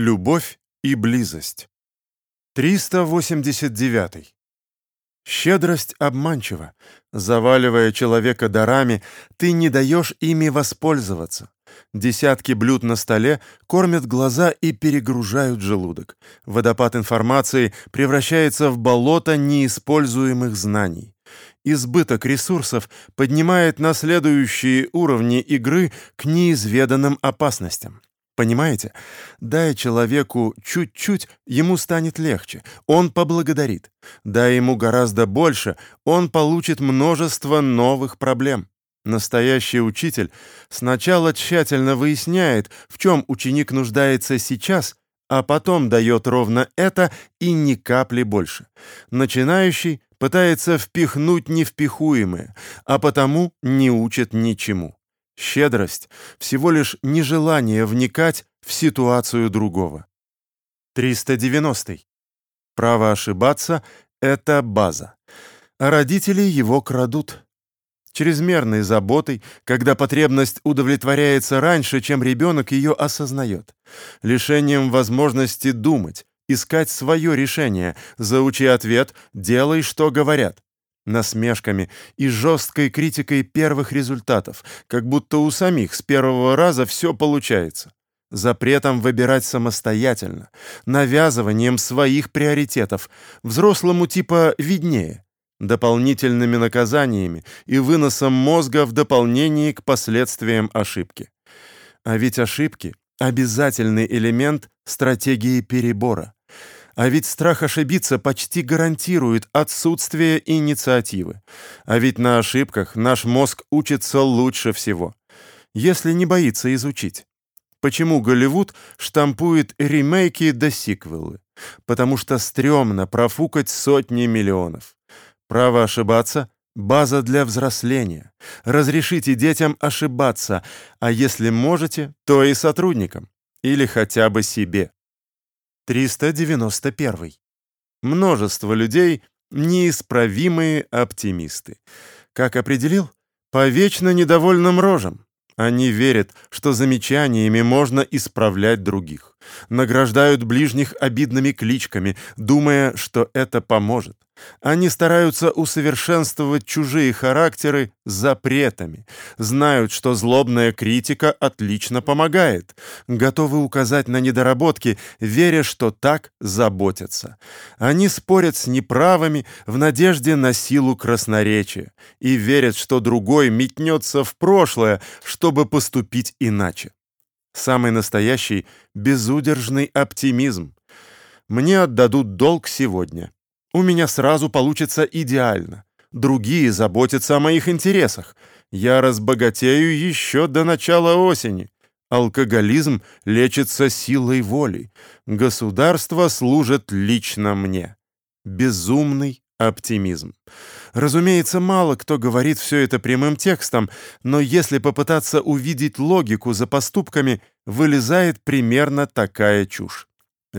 Любовь и близость. 389. Щедрость обманчива. Заваливая человека дарами, ты не даешь ими воспользоваться. Десятки блюд на столе кормят глаза и перегружают желудок. Водопад информации превращается в болото неиспользуемых знаний. Избыток ресурсов поднимает на следующие уровни игры к неизведанным опасностям. Понимаете? Дай человеку чуть-чуть, ему станет легче. Он поблагодарит. Дай ему гораздо больше, он получит множество новых проблем. Настоящий учитель сначала тщательно выясняет, в чем ученик нуждается сейчас, а потом дает ровно это и ни капли больше. Начинающий пытается впихнуть невпихуемое, а потому не учит ничему. Щедрость — всего лишь нежелание вникать в ситуацию другого. 390. Право ошибаться — это база. А родители его крадут. Чрезмерной заботой, когда потребность удовлетворяется раньше, чем ребенок ее осознает. Лишением возможности думать, искать свое решение, заучи ответ, делай, что говорят насмешками и жесткой критикой первых результатов, как будто у самих с первого раза все получается. Запретом выбирать самостоятельно, навязыванием своих приоритетов, взрослому типа виднее, дополнительными наказаниями и выносом мозга в дополнении к последствиям ошибки. А ведь ошибки — обязательный элемент стратегии перебора. А ведь страх ошибиться почти гарантирует отсутствие инициативы. А ведь на ошибках наш мозг учится лучше всего, если не боится изучить. Почему Голливуд штампует ремейки да сиквелы? Потому что стрёмно профукать сотни миллионов. Право ошибаться — база для взросления. Разрешите детям ошибаться, а если можете, то и сотрудникам. Или хотя бы себе. 391. Множество людей — неисправимые оптимисты. Как определил? По вечно недовольным рожам. Они верят, что замечаниями можно исправлять других. Награждают ближних обидными кличками, думая, что это поможет. Они стараются усовершенствовать чужие характеры запретами, знают, что злобная критика отлично помогает, готовы указать на недоработки, веря, что так заботятся. Они спорят с неправыми в надежде на силу красноречия и верят, что другой метнется в прошлое, чтобы поступить иначе. Самый настоящий безудержный оптимизм. Мне отдадут долг сегодня у меня сразу получится идеально. Другие заботятся о моих интересах. Я разбогатею еще до начала осени. Алкоголизм лечится силой воли. Государство служит лично мне. Безумный оптимизм. Разумеется, мало кто говорит все это прямым текстом, но если попытаться увидеть логику за поступками, вылезает примерно такая чушь.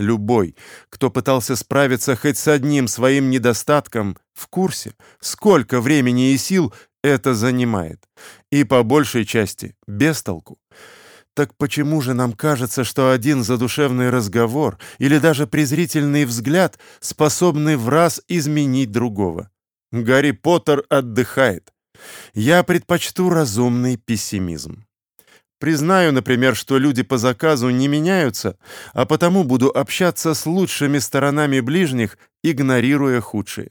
Любой, кто пытался справиться хоть с одним своим недостатком, в курсе, сколько времени и сил это занимает. И по большей части без толку. Так почему же нам кажется, что один задушевный разговор или даже презрительный взгляд способны в раз изменить другого? Гарри Поттер отдыхает. Я предпочту разумный пессимизм. Признаю, например, что люди по заказу не меняются, а потому буду общаться с лучшими сторонами ближних, игнорируя худшие.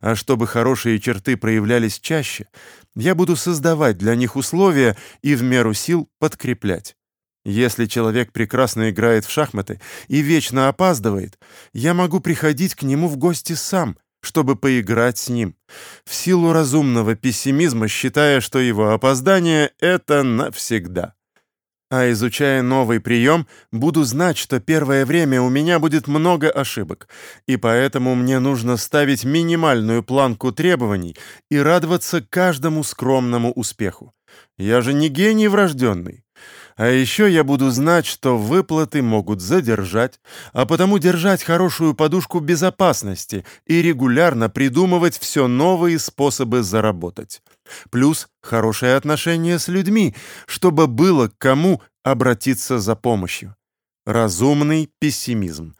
А чтобы хорошие черты проявлялись чаще, я буду создавать для них условия и в меру сил подкреплять. Если человек прекрасно играет в шахматы и вечно опаздывает, я могу приходить к нему в гости сам, чтобы поиграть с ним, в силу разумного пессимизма, считая, что его опоздание — это навсегда. А изучая новый прием, буду знать, что первое время у меня будет много ошибок, и поэтому мне нужно ставить минимальную планку требований и радоваться каждому скромному успеху. Я же не гений врожденный. А еще я буду знать, что выплаты могут задержать, а потому держать хорошую подушку безопасности и регулярно придумывать все новые способы заработать. Плюс хорошее отношение с людьми, чтобы было к кому обратиться за помощью. Разумный пессимизм.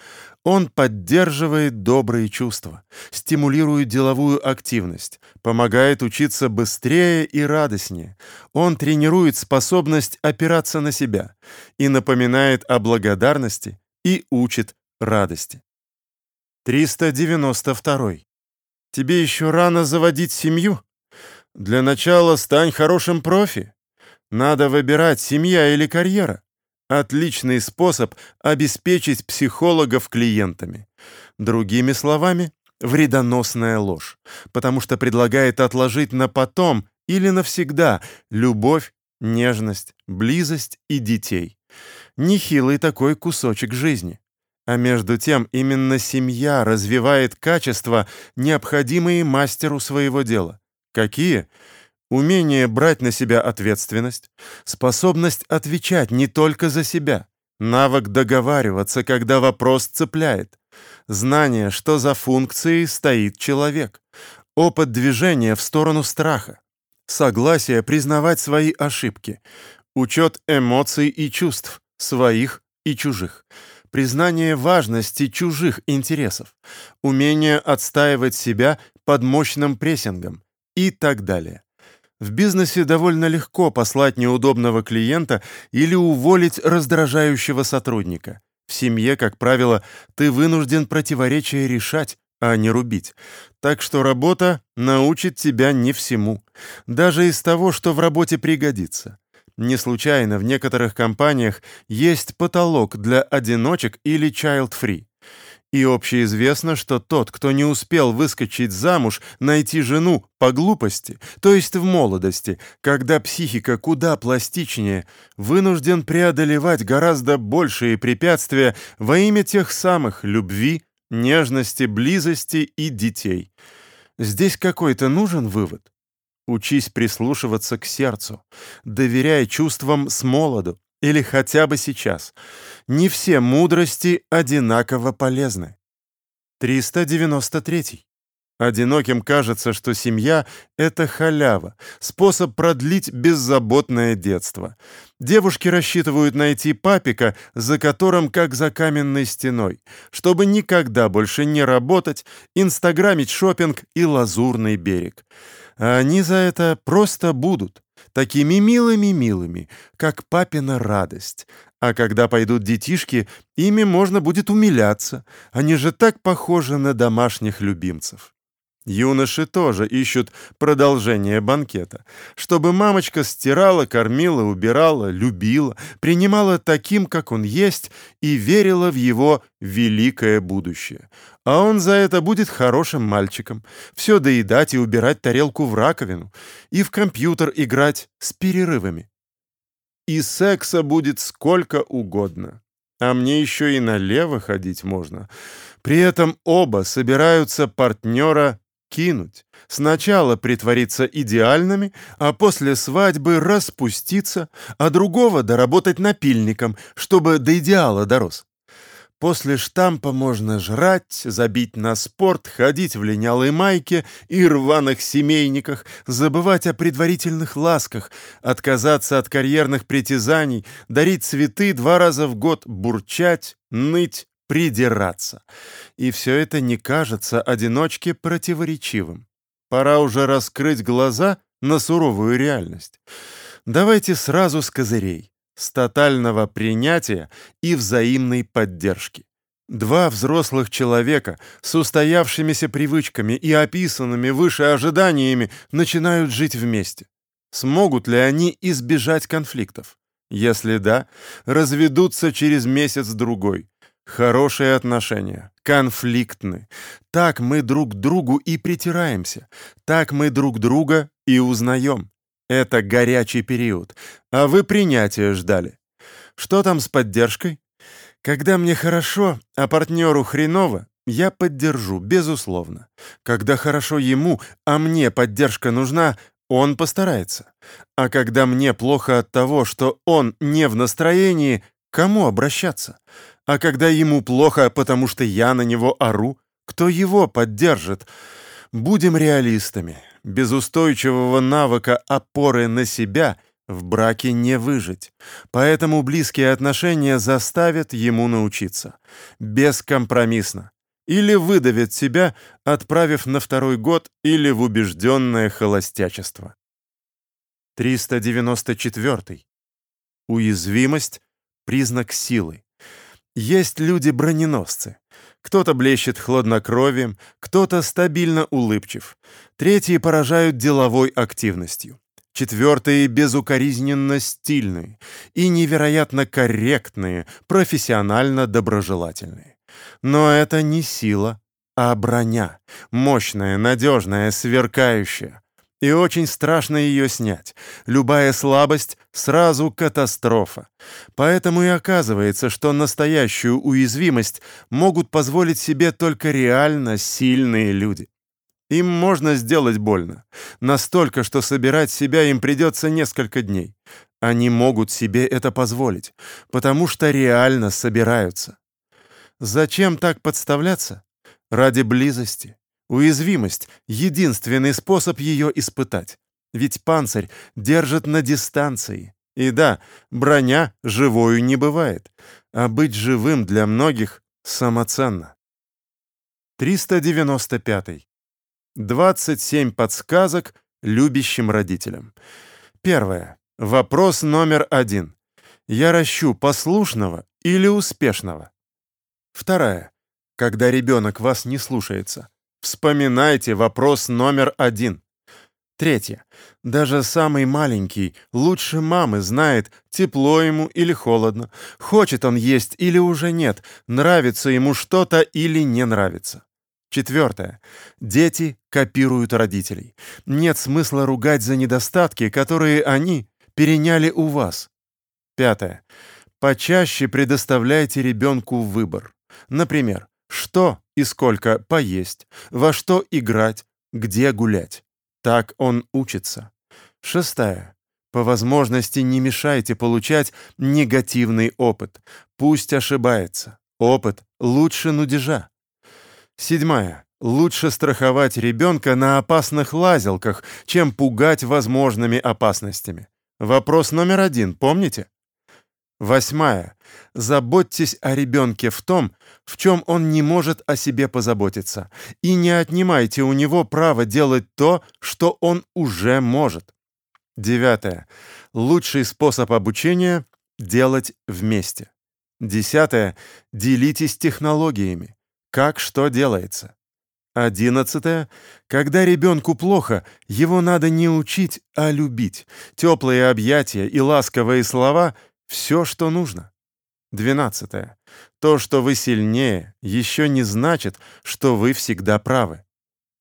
Он поддерживает добрые чувства, стимулирует деловую активность, помогает учиться быстрее и радостнее. Он тренирует способность опираться на себя и напоминает о благодарности и учит радости. 392. Тебе еще рано заводить семью? Для начала стань хорошим профи. Надо выбирать, семья или карьера. Отличный способ обеспечить психологов клиентами. Другими словами, вредоносная ложь, потому что предлагает отложить на потом или навсегда любовь, нежность, близость и детей. Нехилый такой кусочек жизни. А между тем именно семья развивает качества, необходимые мастеру своего дела. Какие? Умение брать на себя ответственность, способность отвечать не только за себя, навык договариваться, когда вопрос цепляет, знание, что за функцией стоит человек, опыт движения в сторону страха, согласие признавать свои ошибки, учет эмоций и чувств, своих и чужих, признание важности чужих интересов, умение отстаивать себя под мощным прессингом и так далее. В бизнесе довольно легко послать неудобного клиента или уволить раздражающего сотрудника. В семье, как правило, ты вынужден противоречия решать, а не рубить. Так что работа научит тебя не всему, даже из того, что в работе пригодится. Не случайно в некоторых компаниях есть потолок для одиночек или child-free. И общеизвестно, что тот, кто не успел выскочить замуж, найти жену по глупости, то есть в молодости, когда психика куда пластичнее, вынужден преодолевать гораздо большие препятствия во имя тех самых любви, нежности, близости и детей. Здесь какой-то нужен вывод? Учись прислушиваться к сердцу, доверяй чувствам с молоду, или хотя бы сейчас. Не все мудрости одинаково полезны. 393. Одиноким кажется, что семья — это халява, способ продлить беззаботное детство. Девушки рассчитывают найти папика, за которым как за каменной стеной, чтобы никогда больше не работать, инстаграмить шопинг и лазурный берег. А они за это просто будут такими милыми-милыми, как папина радость. А когда пойдут детишки, ими можно будет умиляться. Они же так похожи на домашних любимцев. Юноши тоже ищут продолжение банкета, чтобы мамочка стирала, кормила, убирала, любила, принимала таким, как он есть, и верила в его великое будущее. А он за это будет хорошим мальчиком, все доедать и убирать тарелку в раковину, и в компьютер играть с перерывами. И секса будет сколько угодно. А мне еще и налево ходить можно. При этом оба собираются партнера кинуть. Сначала притвориться идеальными, а после свадьбы распуститься, а другого доработать напильником, чтобы до идеала дорос. После штампа можно жрать, забить на спорт, ходить в линялой майке и рваных семейниках, забывать о предварительных ласках, отказаться от карьерных притязаний, дарить цветы два раза в год, бурчать, ныть, придираться. И все это не кажется одиночке противоречивым. Пора уже раскрыть глаза на суровую реальность. Давайте сразу с козырей, с тотального принятия и взаимной поддержки. Два взрослых человека с устоявшимися привычками и описанными выше ожиданиями начинают жить вместе. Смогут ли они избежать конфликтов? Если да, разведутся через месяц-другой. Хорошие отношения, конфликтны. Так мы друг другу и притираемся. Так мы друг друга и узнаем. Это горячий период. А вы принятия ждали. Что там с поддержкой? Когда мне хорошо, а партнеру хреново, я поддержу, безусловно. Когда хорошо ему, а мне поддержка нужна, он постарается. А когда мне плохо от того, что он не в настроении, кому обращаться? А когда ему плохо, потому что я на него ору, кто его поддержит? Будем реалистами. Без устойчивого навыка опоры на себя В браке не выжить, поэтому близкие отношения заставят ему научиться. Бескомпромиссно. Или выдавит себя, отправив на второй год или в убежденное холостячество. 394. Уязвимость — признак силы. Есть люди-броненосцы. Кто-то блещет хладнокровием, кто-то стабильно улыбчив. Третьи поражают деловой активностью. Четвертые безукоризненно стильные и невероятно корректные, профессионально доброжелательные. Но это не сила, а броня. Мощная, надежная, сверкающая. И очень страшно ее снять. Любая слабость — сразу катастрофа. Поэтому и оказывается, что настоящую уязвимость могут позволить себе только реально сильные люди. Им можно сделать больно. Настолько, что собирать себя им придется несколько дней. Они могут себе это позволить, потому что реально собираются. Зачем так подставляться? Ради близости. Уязвимость — единственный способ ее испытать. Ведь панцирь держит на дистанции. И да, броня живою не бывает, а быть живым для многих самоценно. 395. 27 подсказок любящим родителям. Первое. Вопрос номер один. Я ращу послушного или успешного? Вторая. Когда ребенок вас не слушается, вспоминайте вопрос номер один. Третье. Даже самый маленький лучше мамы знает, тепло ему или холодно, хочет он есть или уже нет, нравится ему что-то или не нравится. Четвертое. Дети копируют родителей. Нет смысла ругать за недостатки, которые они переняли у вас. Пятое. Почаще предоставляйте ребенку выбор. Например, что и сколько поесть, во что играть, где гулять. Так он учится. Шестая. По возможности не мешайте получать негативный опыт. Пусть ошибается. Опыт лучше нудежа. Седьмая. Лучше страховать ребенка на опасных лазилках, чем пугать возможными опасностями. Вопрос номер один, помните? Восьмая. Заботьтесь о ребенке в том, в чем он не может о себе позаботиться, и не отнимайте у него право делать то, что он уже может. Девятое. Лучший способ обучения — делать вместе. Десятое. Делитесь технологиями как что делается. Одиннадцатое. Когда ребенку плохо, его надо не учить, а любить. Теплые объятия и ласковые слова — все, что нужно. Двенадцатое. То, что вы сильнее, еще не значит, что вы всегда правы.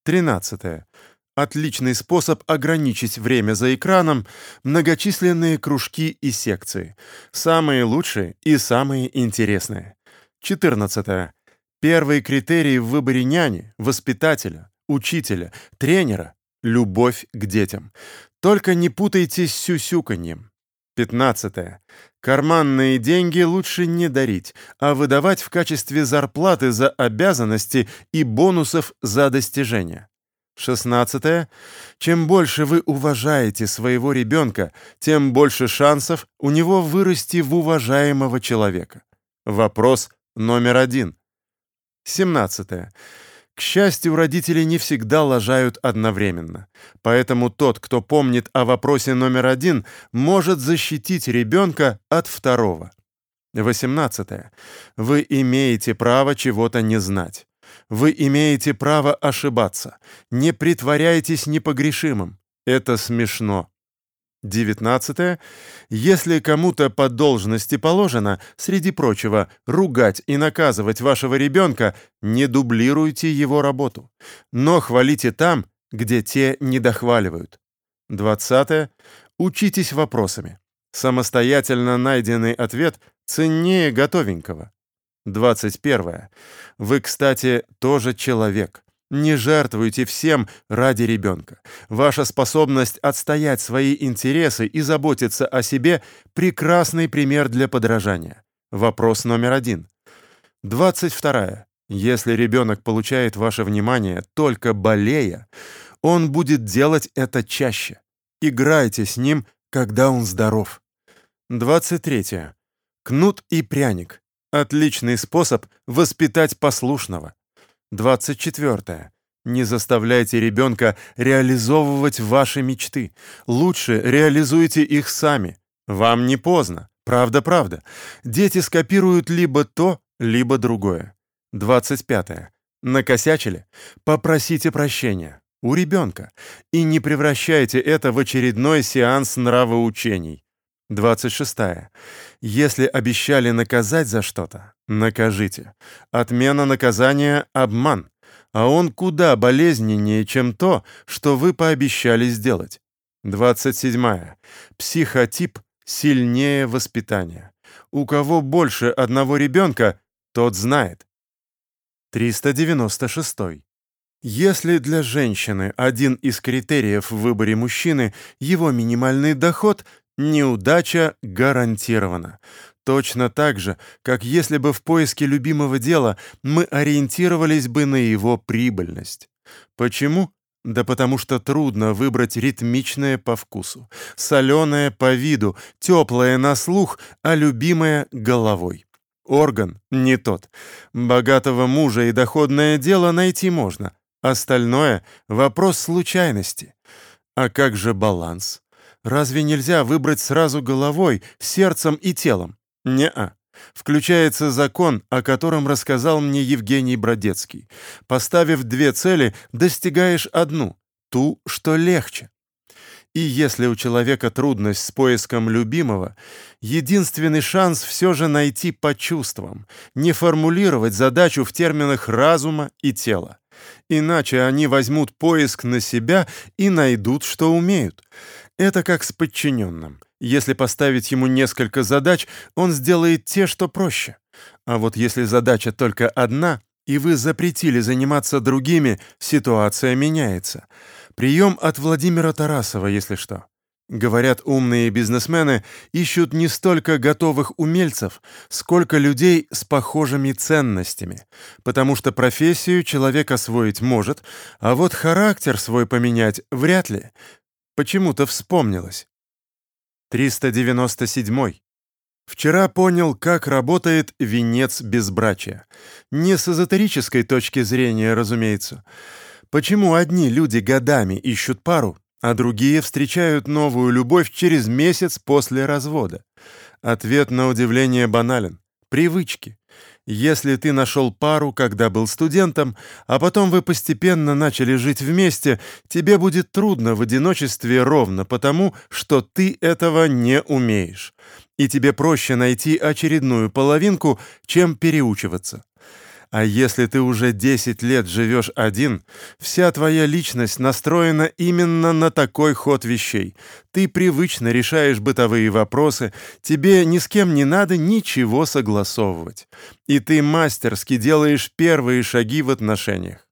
Тринадцатое. Отличный способ ограничить время за экраном — многочисленные кружки и секции. Самые лучшие и самые интересные. Четырнадцатое. Первый критерий в выборе няни, воспитателя, учителя, тренера — любовь к детям. Только не путайте с сюсюканьем. Пятнадцатое. Карманные деньги лучше не дарить, а выдавать в качестве зарплаты за обязанности и бонусов за достижения. Шестнадцатое. Чем больше вы уважаете своего ребенка, тем больше шансов у него вырасти в уважаемого человека. Вопрос номер один. 17. К счастью, родители не всегда лажают одновременно. Поэтому тот, кто помнит о вопросе номер один, может защитить ребенка от второго. 18. Вы имеете право чего-то не знать. Вы имеете право ошибаться. Не притворяйтесь непогрешимым. Это смешно. 19. Если кому-то по должности положено, среди прочего, ругать и наказывать вашего ребенка, не дублируйте его работу, но хвалите там, где те не дохваливают. 20. Учитесь вопросами. Самостоятельно найденный ответ ценнее готовенького. 21. Вы, кстати, тоже человек. Не жертвуйте всем ради ребенка. Ваша способность отстоять свои интересы и заботиться о себе – прекрасный пример для подражания. Вопрос номер один. 22. Если ребенок получает ваше внимание только болея, он будет делать это чаще. Играйте с ним, когда он здоров. 23. Кнут и пряник. Отличный способ воспитать послушного. 24. Не заставляйте ребенка реализовывать ваши мечты. Лучше реализуйте их сами. Вам не поздно. Правда-правда. Дети скопируют либо то, либо другое. 25. Накосячили? Попросите прощения. У ребенка. И не превращайте это в очередной сеанс нравоучений. 26. Если обещали наказать за что-то, накажите. Отмена наказания — обман, а он куда болезненнее, чем то, что вы пообещали сделать. 27. Психотип сильнее воспитания. У кого больше одного ребенка, тот знает. 396. Если для женщины один из критериев в выборе мужчины его минимальный доход, неудача гарантирована. Точно так же, как если бы в поиске любимого дела мы ориентировались бы на его прибыльность. Почему? Да потому что трудно выбрать ритмичное по вкусу, соленое по виду, теплое на слух, а любимое головой. Орган не тот. Богатого мужа и доходное дело найти можно. Остальное — вопрос случайности. А как же баланс? Разве нельзя выбрать сразу головой, сердцем и телом? Не-а. Включается закон, о котором рассказал мне Евгений Бродецкий. Поставив две цели, достигаешь одну — ту, что легче. И если у человека трудность с поиском любимого, единственный шанс все же найти по чувствам, не формулировать задачу в терминах разума и тела. Иначе они возьмут поиск на себя и найдут, что умеют. Это как с подчиненным. Если поставить ему несколько задач, он сделает те, что проще. А вот если задача только одна, и вы запретили заниматься другими, ситуация меняется. Прием от Владимира Тарасова, если что. Говорят, умные бизнесмены ищут не столько готовых умельцев, сколько людей с похожими ценностями, потому что профессию человек освоить может, а вот характер свой поменять вряд ли. Почему-то вспомнилось. 397. Вчера понял, как работает венец безбрачия. Не с эзотерической точки зрения, разумеется. Почему одни люди годами ищут пару, а другие встречают новую любовь через месяц после развода? Ответ на удивление банален. Привычки. Если ты нашел пару, когда был студентом, а потом вы постепенно начали жить вместе, тебе будет трудно в одиночестве ровно потому, что ты этого не умеешь. И тебе проще найти очередную половинку, чем переучиваться. А если ты уже 10 лет живешь один, вся твоя личность настроена именно на такой ход вещей. Ты привычно решаешь бытовые вопросы, тебе ни с кем не надо ничего согласовывать. И ты мастерски делаешь первые шаги в отношениях.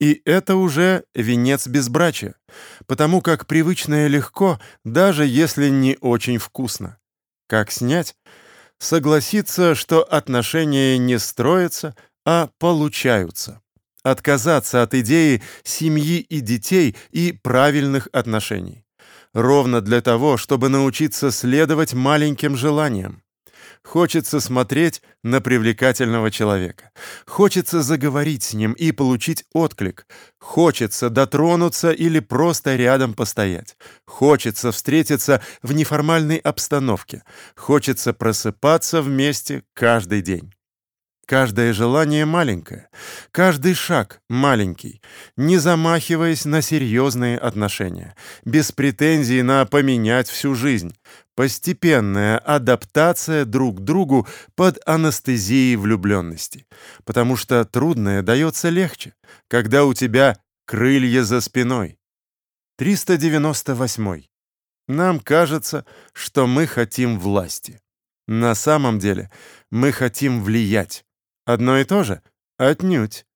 И это уже венец безбрачия, потому как привычное легко, даже если не очень вкусно. Как снять? Согласиться, что отношения не строятся, а получаются. Отказаться от идеи семьи и детей и правильных отношений. Ровно для того, чтобы научиться следовать маленьким желаниям. Хочется смотреть на привлекательного человека. Хочется заговорить с ним и получить отклик. Хочется дотронуться или просто рядом постоять. Хочется встретиться в неформальной обстановке. Хочется просыпаться вместе каждый день. Каждое желание маленькое, каждый шаг маленький, не замахиваясь на серьезные отношения, без претензий на поменять всю жизнь, постепенная адаптация друг к другу под анестезией влюбленности, потому что трудное дается легче, когда у тебя крылья за спиной. 398. Нам кажется, что мы хотим власти. На самом деле мы хотим влиять. Одно и то же? Отнюдь.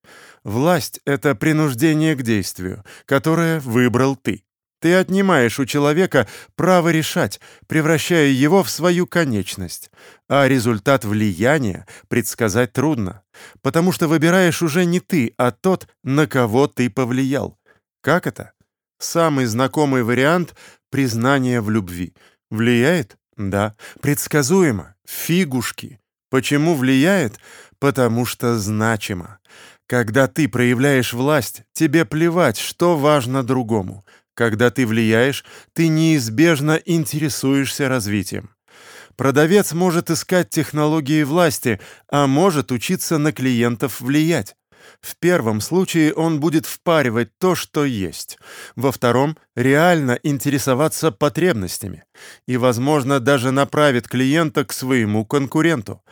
Власть — это принуждение к действию, которое выбрал ты. Ты отнимаешь у человека право решать, превращая его в свою конечность. А результат влияния предсказать трудно, потому что выбираешь уже не ты, а тот, на кого ты повлиял. Как это? Самый знакомый вариант — признание в любви. Влияет? Да. Предсказуемо? Фигушки. Почему влияет? Потому что значимо. Когда ты проявляешь власть, тебе плевать, что важно другому. Когда ты влияешь, ты неизбежно интересуешься развитием. Продавец может искать технологии власти, а может учиться на клиентов влиять. В первом случае он будет впаривать то, что есть. Во втором — реально интересоваться потребностями. И, возможно, даже направит клиента к своему конкуренту.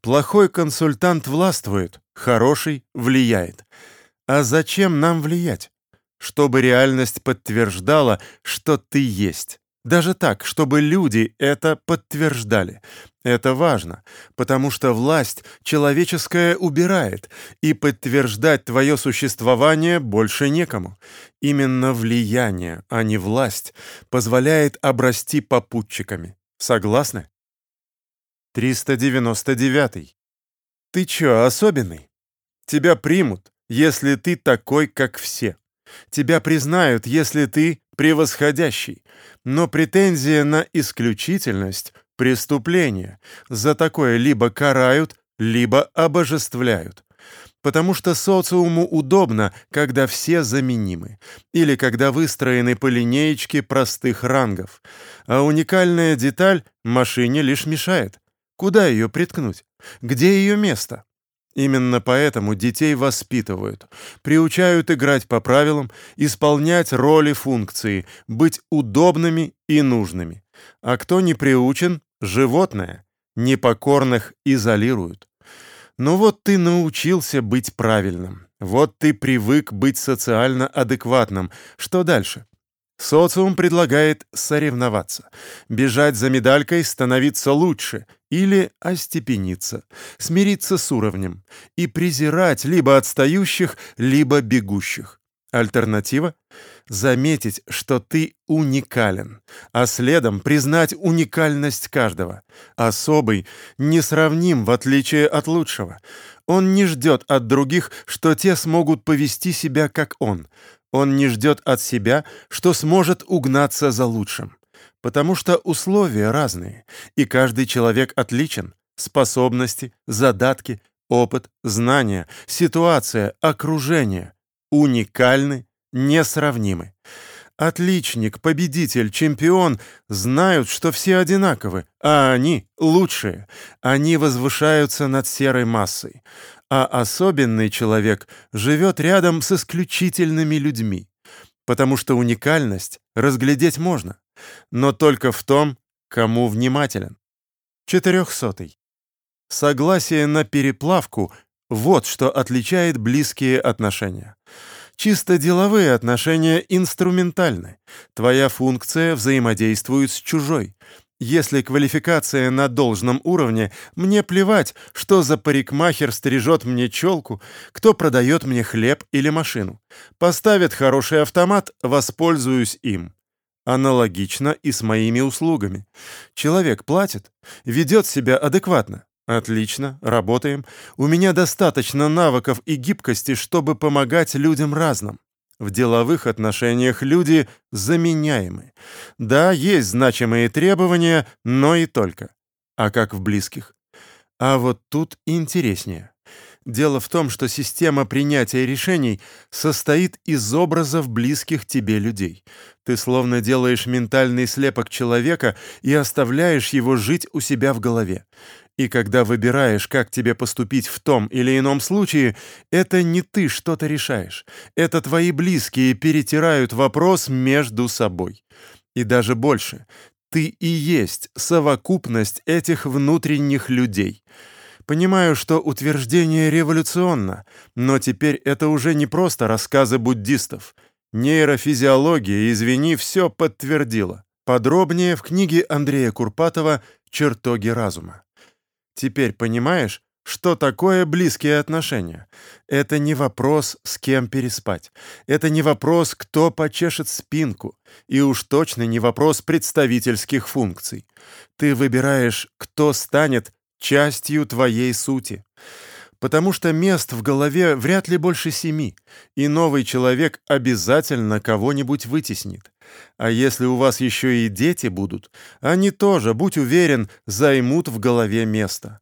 Плохой консультант властвует, хороший влияет. А зачем нам влиять? Чтобы реальность подтверждала, что ты есть. Даже так, чтобы люди это подтверждали. Это важно, потому что власть человеческая убирает, и подтверждать твое существование больше некому. Именно влияние, а не власть, позволяет обрасти попутчиками. Согласны? 399. Ты чё, особенный? Тебя примут, если ты такой, как все. Тебя признают, если ты превосходящий. Но претензия на исключительность — преступление. За такое либо карают, либо обожествляют. Потому что социуму удобно, когда все заменимы, или когда выстроены по линеечке простых рангов. А уникальная деталь машине лишь мешает. Куда ее приткнуть? Где ее место? Именно поэтому детей воспитывают, приучают играть по правилам, исполнять роли функции, быть удобными и нужными. А кто не приучен — животное. Непокорных изолируют. Но вот ты научился быть правильным. Вот ты привык быть социально адекватным. Что дальше? Социум предлагает соревноваться, бежать за медалькой, становиться лучше или остепениться, смириться с уровнем и презирать либо отстающих, либо бегущих. Альтернатива — заметить, что ты уникален, а следом признать уникальность каждого. Особый несравним в отличие от лучшего. Он не ждет от других, что те смогут повести себя, как он. Он не ждет от себя, что сможет угнаться за лучшим. Потому что условия разные, и каждый человек отличен. Способности, задатки, опыт, знания, ситуация, окружение уникальны, несравнимы. Отличник, победитель, чемпион знают, что все одинаковы, а они лучшие. Они возвышаются над серой массой а особенный человек живет рядом с исключительными людьми, потому что уникальность разглядеть можно, но только в том, кому внимателен. Четырехсотый. Согласие на переплавку — вот что отличает близкие отношения. Чисто деловые отношения инструментальны. Твоя функция взаимодействует с чужой. Если квалификация на должном уровне, мне плевать, что за парикмахер стрижет мне челку, кто продает мне хлеб или машину. Поставит хороший автомат, воспользуюсь им. Аналогично и с моими услугами. Человек платит, ведет себя адекватно. Отлично, работаем. У меня достаточно навыков и гибкости, чтобы помогать людям разным. В деловых отношениях люди заменяемы. Да, есть значимые требования, но и только. А как в близких? А вот тут интереснее. Дело в том, что система принятия решений состоит из образов близких тебе людей. Ты словно делаешь ментальный слепок человека и оставляешь его жить у себя в голове. И когда выбираешь, как тебе поступить в том или ином случае, это не ты что-то решаешь. Это твои близкие перетирают вопрос между собой. И даже больше. Ты и есть совокупность этих внутренних людей. Понимаю, что утверждение революционно, но теперь это уже не просто рассказы буддистов. Нейрофизиология, извини, все подтвердила. Подробнее в книге Андрея Курпатова «Чертоги разума». Теперь понимаешь, что такое близкие отношения? Это не вопрос, с кем переспать. Это не вопрос, кто почешет спинку. И уж точно не вопрос представительских функций. Ты выбираешь, кто станет частью твоей сути. потому что мест в голове вряд ли больше семи, и новый человек обязательно кого-нибудь вытеснит. А если у вас еще и дети будут, они тоже, будь уверен, займут в голове место.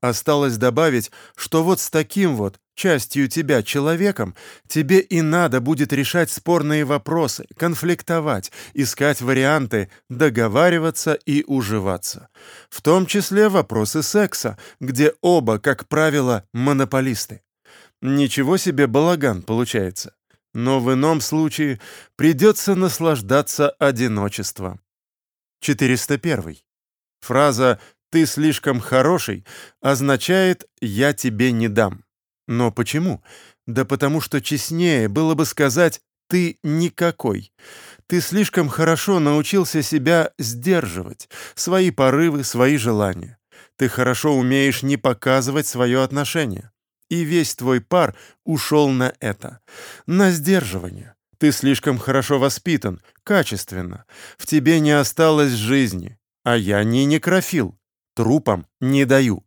Осталось добавить, что вот с таким вот частью тебя человеком тебе и надо будет решать спорные вопросы, конфликтовать, искать варианты, договариваться и уживаться. В том числе вопросы секса, где оба, как правило, монополисты. Ничего себе балаган получается. Но в ином случае придется наслаждаться одиночеством. 401. Фраза «ты слишком хороший» означает «я тебе не дам». Но почему? Да потому что честнее было бы сказать «ты никакой». Ты слишком хорошо научился себя сдерживать, свои порывы, свои желания. Ты хорошо умеешь не показывать свое отношение. И весь твой пар ушел на это, на сдерживание. Ты слишком хорошо воспитан, качественно. В тебе не осталось жизни. А я не некрофил трупам не даю.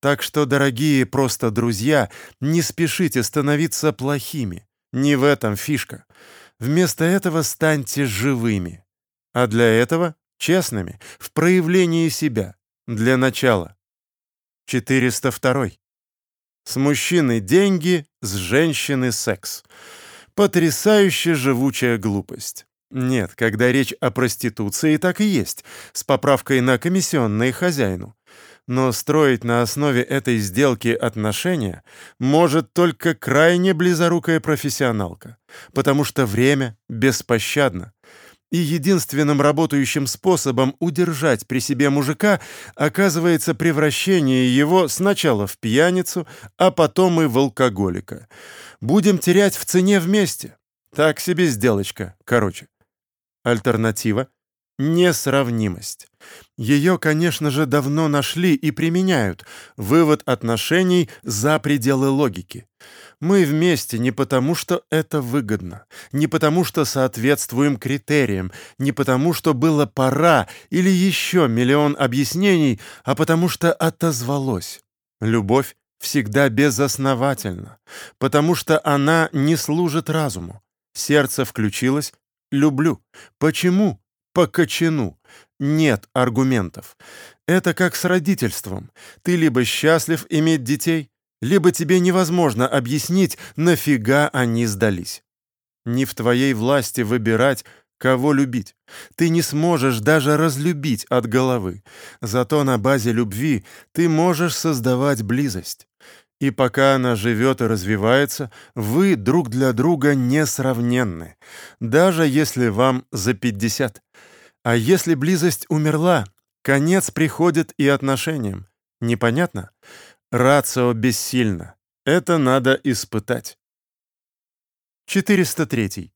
Так что, дорогие просто друзья, не спешите становиться плохими. Не в этом фишка. Вместо этого станьте живыми. А для этого честными, в проявлении себя. Для начала. 402. С мужчины деньги, с женщины секс. Потрясающе живучая глупость. Нет, когда речь о проституции, так и есть, с поправкой на комиссионные хозяину. Но строить на основе этой сделки отношения может только крайне близорукая профессионалка, потому что время беспощадно. И единственным работающим способом удержать при себе мужика оказывается превращение его сначала в пьяницу, а потом и в алкоголика. Будем терять в цене вместе. Так себе сделочка, короче. Альтернатива — несравнимость. Ее, конечно же, давно нашли и применяют. Вывод отношений за пределы логики. Мы вместе не потому, что это выгодно, не потому, что соответствуем критериям, не потому, что было пора или еще миллион объяснений, а потому что отозвалось. Любовь всегда безосновательна, потому что она не служит разуму. Сердце включилось, люблю. Почему? По кочану. Нет аргументов. Это как с родительством. Ты либо счастлив иметь детей, либо тебе невозможно объяснить, нафига они сдались. Не в твоей власти выбирать, кого любить. Ты не сможешь даже разлюбить от головы. Зато на базе любви ты можешь создавать близость. И пока она живет и развивается, вы друг для друга несравненны, даже если вам за 50. А если близость умерла, конец приходит и отношениям. Непонятно? Рацио бессильно. Это надо испытать. 403.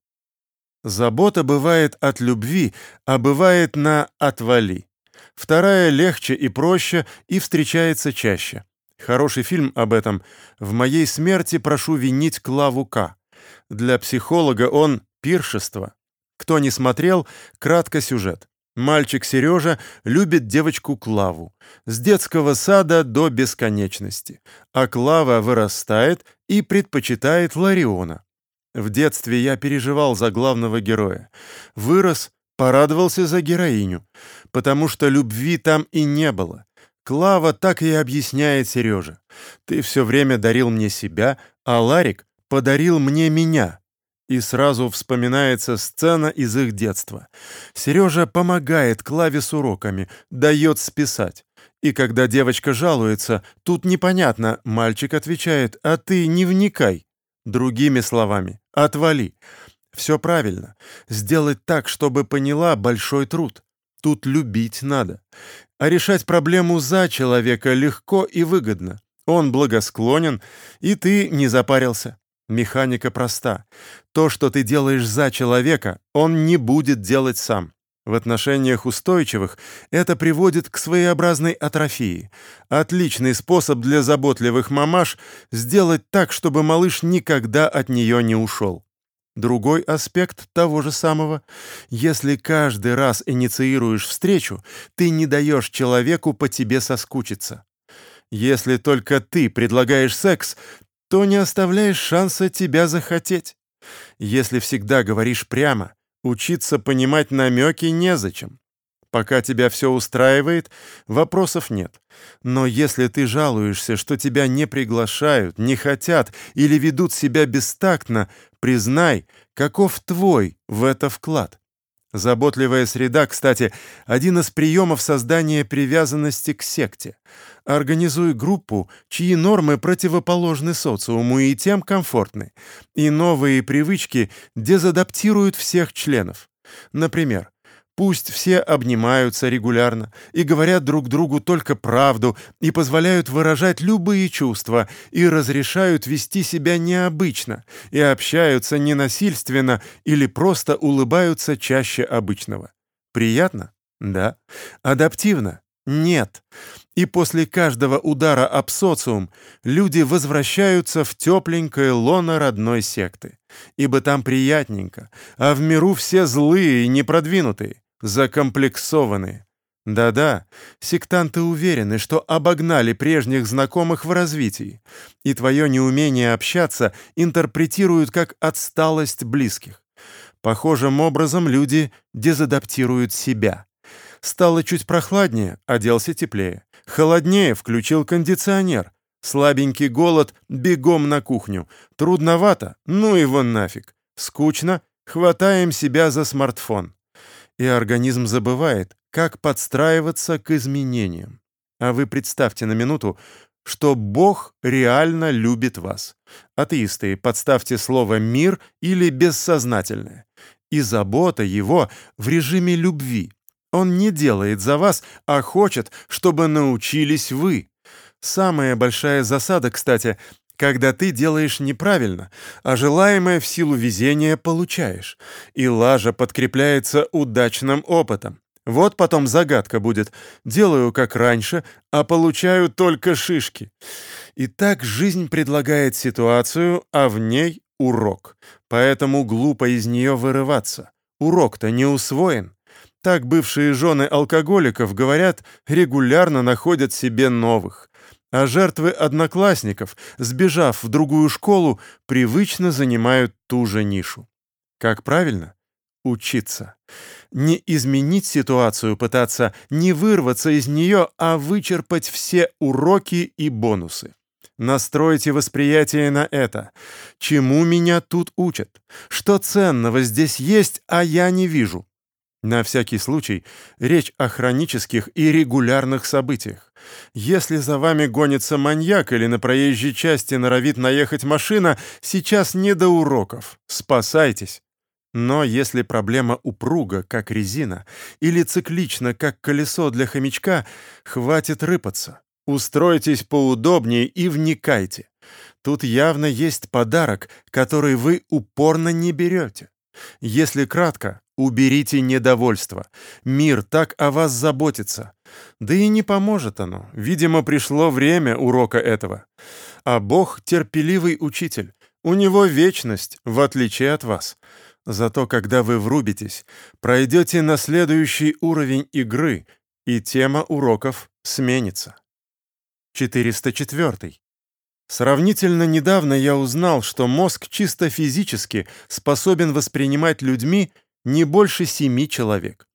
Забота бывает от любви, а бывает на «отвали». Вторая легче и проще и встречается чаще. Хороший фильм об этом. В моей смерти прошу винить Клаву К. Для психолога он пиршество. Кто не смотрел, кратко сюжет. Мальчик Сережа любит девочку Клаву. С детского сада до бесконечности. А Клава вырастает и предпочитает Лариона. В детстве я переживал за главного героя. Вырос, порадовался за героиню. Потому что любви там и не было. Клава так и объясняет Сереже. «Ты все время дарил мне себя, а Ларик подарил мне меня». И сразу вспоминается сцена из их детства. Сережа помогает Клаве с уроками, дает списать. И когда девочка жалуется, тут непонятно, мальчик отвечает, а ты не вникай. Другими словами, отвали. Все правильно. Сделать так, чтобы поняла большой труд. Тут любить надо. А решать проблему за человека легко и выгодно. Он благосклонен, и ты не запарился. Механика проста. То, что ты делаешь за человека, он не будет делать сам. В отношениях устойчивых это приводит к своеобразной атрофии. Отличный способ для заботливых мамаш сделать так, чтобы малыш никогда от нее не ушел. Другой аспект того же самого. Если каждый раз инициируешь встречу, ты не даешь человеку по тебе соскучиться. Если только ты предлагаешь секс, то не оставляешь шанса тебя захотеть. Если всегда говоришь прямо, учиться понимать намеки незачем. Пока тебя все устраивает, вопросов нет. Но если ты жалуешься, что тебя не приглашают, не хотят или ведут себя бестактно, признай, каков твой в это вклад. Заботливая среда, кстати, один из приемов создания привязанности к секте. Организуй группу, чьи нормы противоположны социуму и тем комфортны, и новые привычки дезадаптируют всех членов. Например, Пусть все обнимаются регулярно и говорят друг другу только правду и позволяют выражать любые чувства и разрешают вести себя необычно и общаются ненасильственно или просто улыбаются чаще обычного. Приятно? Да. Адаптивно? Нет. И после каждого удара об социум люди возвращаются в тепленькое лоно родной секты. Ибо там приятненько, а в миру все злые и непродвинутые закомплексованы. Да-да, сектанты уверены, что обогнали прежних знакомых в развитии, и твое неумение общаться интерпретируют как отсталость близких. Похожим образом люди дезадаптируют себя. Стало чуть прохладнее, оделся теплее. Холоднее, включил кондиционер. Слабенький голод, бегом на кухню. Трудновато, ну его нафиг. Скучно, хватаем себя за смартфон и организм забывает, как подстраиваться к изменениям. А вы представьте на минуту, что Бог реально любит вас. Атеисты, подставьте слово «мир» или «бессознательное». И забота Его в режиме любви. Он не делает за вас, а хочет, чтобы научились вы. Самая большая засада, кстати, когда ты делаешь неправильно, а желаемое в силу везения получаешь, и лажа подкрепляется удачным опытом. Вот потом загадка будет. Делаю как раньше, а получаю только шишки. И так жизнь предлагает ситуацию, а в ней урок. Поэтому глупо из нее вырываться. Урок-то не усвоен. Так бывшие жены алкоголиков, говорят, регулярно находят себе новых а жертвы одноклассников, сбежав в другую школу, привычно занимают ту же нишу. Как правильно? Учиться. Не изменить ситуацию пытаться, не вырваться из нее, а вычерпать все уроки и бонусы. Настройте восприятие на это. Чему меня тут учат? Что ценного здесь есть, а я не вижу? На всякий случай, речь о хронических и регулярных событиях. Если за вами гонится маньяк или на проезжей части норовит наехать машина, сейчас не до уроков. Спасайтесь. Но если проблема упруга, как резина, или циклична, как колесо для хомячка, хватит рыпаться. Устройтесь поудобнее и вникайте. Тут явно есть подарок, который вы упорно не берете. Если кратко, уберите недовольство. Мир так о вас заботится. Да и не поможет оно. Видимо, пришло время урока этого. А Бог — терпеливый учитель. У него вечность, в отличие от вас. Зато когда вы врубитесь, пройдете на следующий уровень игры, и тема уроков сменится. 404. Сравнительно недавно я узнал, что мозг чисто физически способен воспринимать людьми не больше семи человек.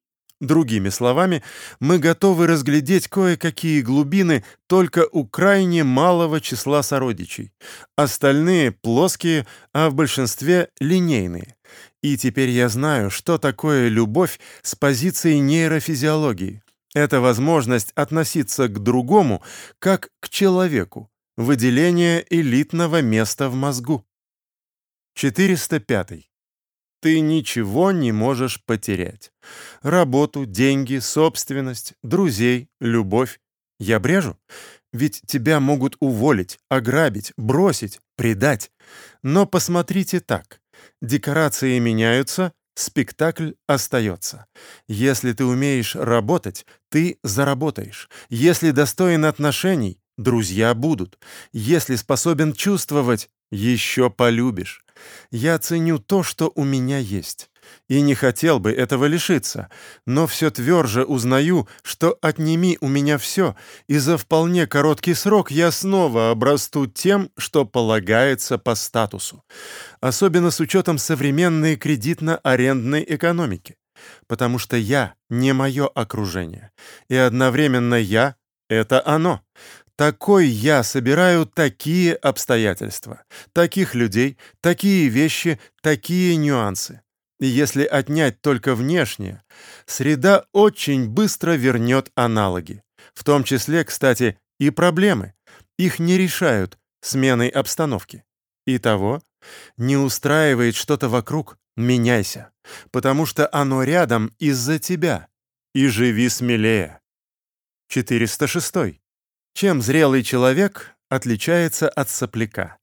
Другими словами, мы готовы разглядеть кое-какие глубины только у крайне малого числа сородичей. Остальные плоские, а в большинстве линейные. И теперь я знаю, что такое любовь с позиции нейрофизиологии. Это возможность относиться к другому как к человеку, Выделение элитного места в мозгу. 405. Ты ничего не можешь потерять. Работу, деньги, собственность, друзей, любовь. Я брежу? Ведь тебя могут уволить, ограбить, бросить, предать. Но посмотрите так. Декорации меняются, спектакль остается. Если ты умеешь работать, ты заработаешь. Если достоин отношений, Друзья будут. Если способен чувствовать, еще полюбишь. Я ценю то, что у меня есть. и не хотел бы этого лишиться, но все тверже узнаю, что отними у меня все, и за вполне короткий срок я снова обрасту тем, что полагается по статусу, особенно с учетом современной кредитно-арендной экономики, потому что я не мое окружение, и одновременно я — это оно. Такой я собираю такие обстоятельства, таких людей, такие вещи, такие нюансы. И если отнять только внешнее, среда очень быстро вернет аналоги. В том числе, кстати, и проблемы. Их не решают сменой обстановки. Итого, не устраивает что-то вокруг, меняйся, потому что оно рядом из-за тебя. И живи смелее. 406. Чем зрелый человек отличается от сопляка?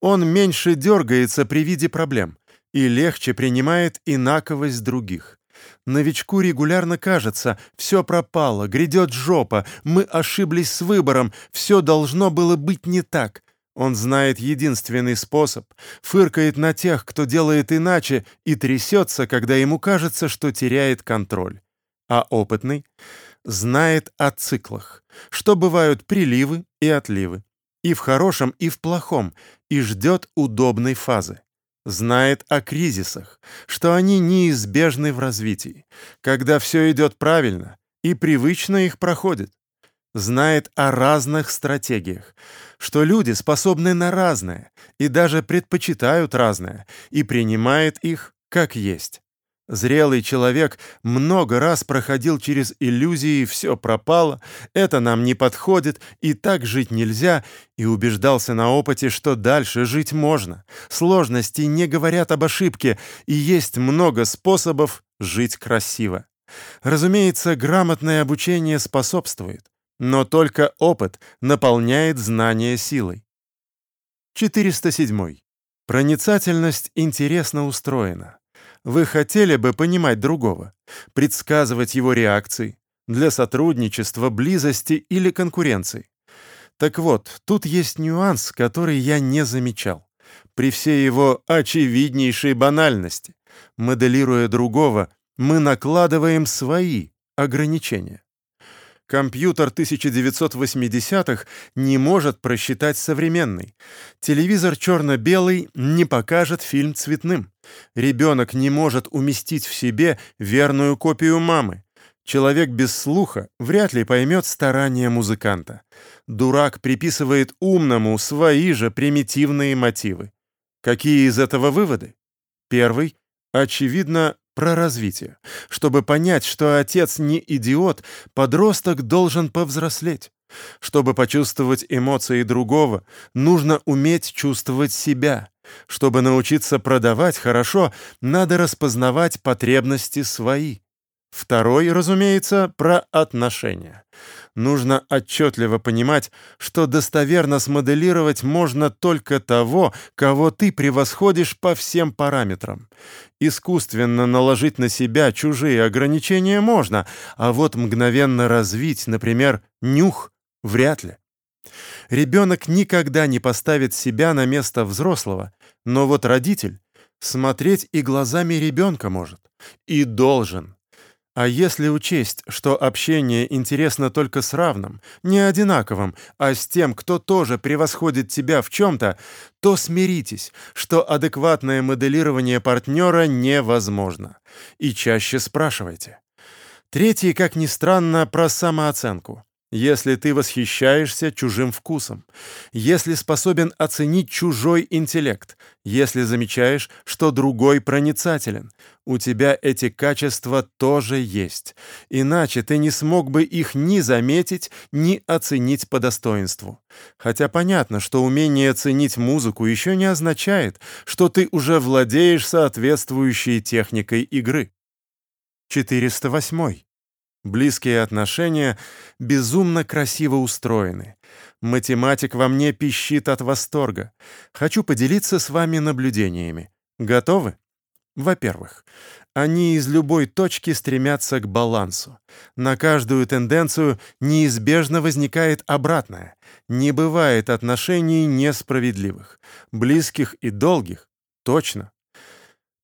Он меньше дергается при виде проблем и легче принимает инаковость других. Новичку регулярно кажется, все пропало, грядет жопа, мы ошиблись с выбором, все должно было быть не так. Он знает единственный способ, фыркает на тех, кто делает иначе, и трясется, когда ему кажется, что теряет контроль. А опытный знает о циклах, что бывают приливы и отливы, и в хорошем, и в плохом, и ждет удобной фазы. Знает о кризисах, что они неизбежны в развитии, когда все идет правильно и привычно их проходит. Знает о разных стратегиях, что люди способны на разное и даже предпочитают разное, и принимает их как есть. Зрелый человек много раз проходил через иллюзии «все пропало», «это нам не подходит», «и так жить нельзя», и убеждался на опыте, что дальше жить можно. Сложности не говорят об ошибке, и есть много способов жить красиво. Разумеется, грамотное обучение способствует, но только опыт наполняет знания силой. 407. Проницательность интересно устроена. Вы хотели бы понимать другого, предсказывать его реакции для сотрудничества, близости или конкуренции. Так вот, тут есть нюанс, который я не замечал. При всей его очевиднейшей банальности, моделируя другого, мы накладываем свои ограничения. Компьютер 1980-х не может просчитать современный. Телевизор черно-белый не покажет фильм цветным. Ребенок не может уместить в себе верную копию мамы. Человек без слуха вряд ли поймет старания музыканта. Дурак приписывает умному свои же примитивные мотивы. Какие из этого выводы? Первый — очевидно, про развитие. Чтобы понять, что отец не идиот, подросток должен повзрослеть. Чтобы почувствовать эмоции другого, нужно уметь чувствовать себя. Чтобы научиться продавать хорошо, надо распознавать потребности свои. Второй, разумеется, про отношения. Нужно отчетливо понимать, что достоверно смоделировать можно только того, кого ты превосходишь по всем параметрам. Искусственно наложить на себя чужие ограничения можно, а вот мгновенно развить, например, нюх, вряд ли. Ребенок никогда не поставит себя на место взрослого, но вот родитель смотреть и глазами ребенка может, и должен. А если учесть, что общение интересно только с равным, не одинаковым, а с тем, кто тоже превосходит тебя в чем-то, то смиритесь, что адекватное моделирование партнера невозможно. И чаще спрашивайте. Третий, как ни странно, про самооценку если ты восхищаешься чужим вкусом, если способен оценить чужой интеллект, если замечаешь, что другой проницателен, у тебя эти качества тоже есть, иначе ты не смог бы их ни заметить, ни оценить по достоинству. Хотя понятно, что умение оценить музыку еще не означает, что ты уже владеешь соответствующей техникой игры. 408. Близкие отношения безумно красиво устроены. Математик во мне пищит от восторга. Хочу поделиться с вами наблюдениями. Готовы? Во-первых, они из любой точки стремятся к балансу. На каждую тенденцию неизбежно возникает обратное. Не бывает отношений несправедливых. Близких и долгих — точно.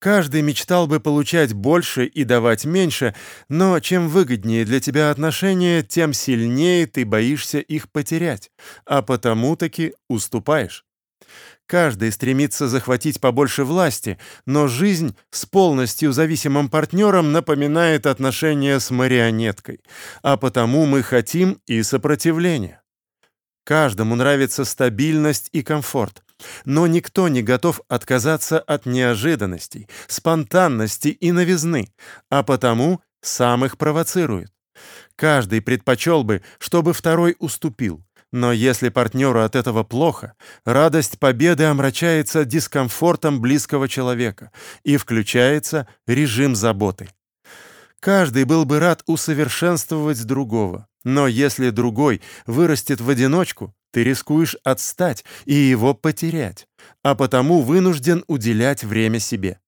Каждый мечтал бы получать больше и давать меньше, но чем выгоднее для тебя отношения, тем сильнее ты боишься их потерять, а потому-таки уступаешь. Каждый стремится захватить побольше власти, но жизнь с полностью зависимым партнером напоминает отношения с марионеткой, а потому мы хотим и сопротивления. Каждому нравится стабильность и комфорт, но никто не готов отказаться от неожиданностей, спонтанности и новизны, а потому сам их провоцирует. Каждый предпочел бы, чтобы второй уступил, но если партнеру от этого плохо, радость победы омрачается дискомфортом близкого человека и включается режим заботы. Каждый был бы рад усовершенствовать другого, но если другой вырастет в одиночку, ты рискуешь отстать и его потерять, а потому вынужден уделять время себе.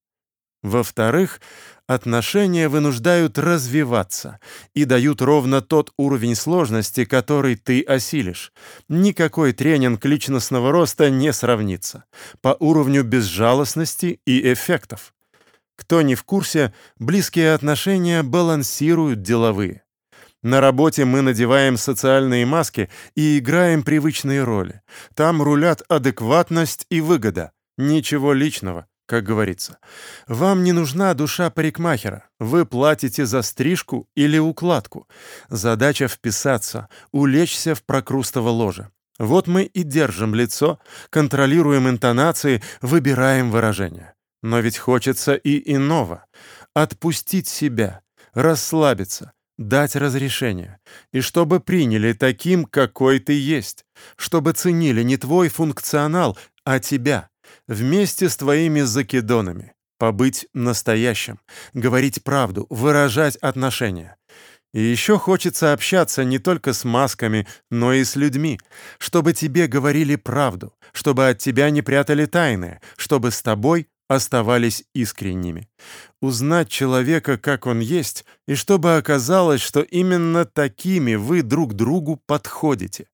Во-вторых, отношения вынуждают развиваться и дают ровно тот уровень сложности, который ты осилишь. Никакой тренинг личностного роста не сравнится по уровню безжалостности и эффектов. Кто не в курсе, близкие отношения балансируют деловые. На работе мы надеваем социальные маски и играем привычные роли. Там рулят адекватность и выгода. Ничего личного, как говорится. Вам не нужна душа парикмахера. Вы платите за стрижку или укладку. Задача вписаться, улечься в прокрустово ложе. Вот мы и держим лицо, контролируем интонации, выбираем выражения. Но ведь хочется и иного. Отпустить себя, расслабиться, дать разрешение, и чтобы приняли таким, какой ты есть, чтобы ценили не твой функционал, а тебя, вместе с твоими закидонами, побыть настоящим, говорить правду, выражать отношения. И еще хочется общаться не только с масками, но и с людьми, чтобы тебе говорили правду, чтобы от тебя не прятали тайны, чтобы с тобой оставались искренними. Узнать человека, как он есть, и чтобы оказалось, что именно такими вы друг другу подходите.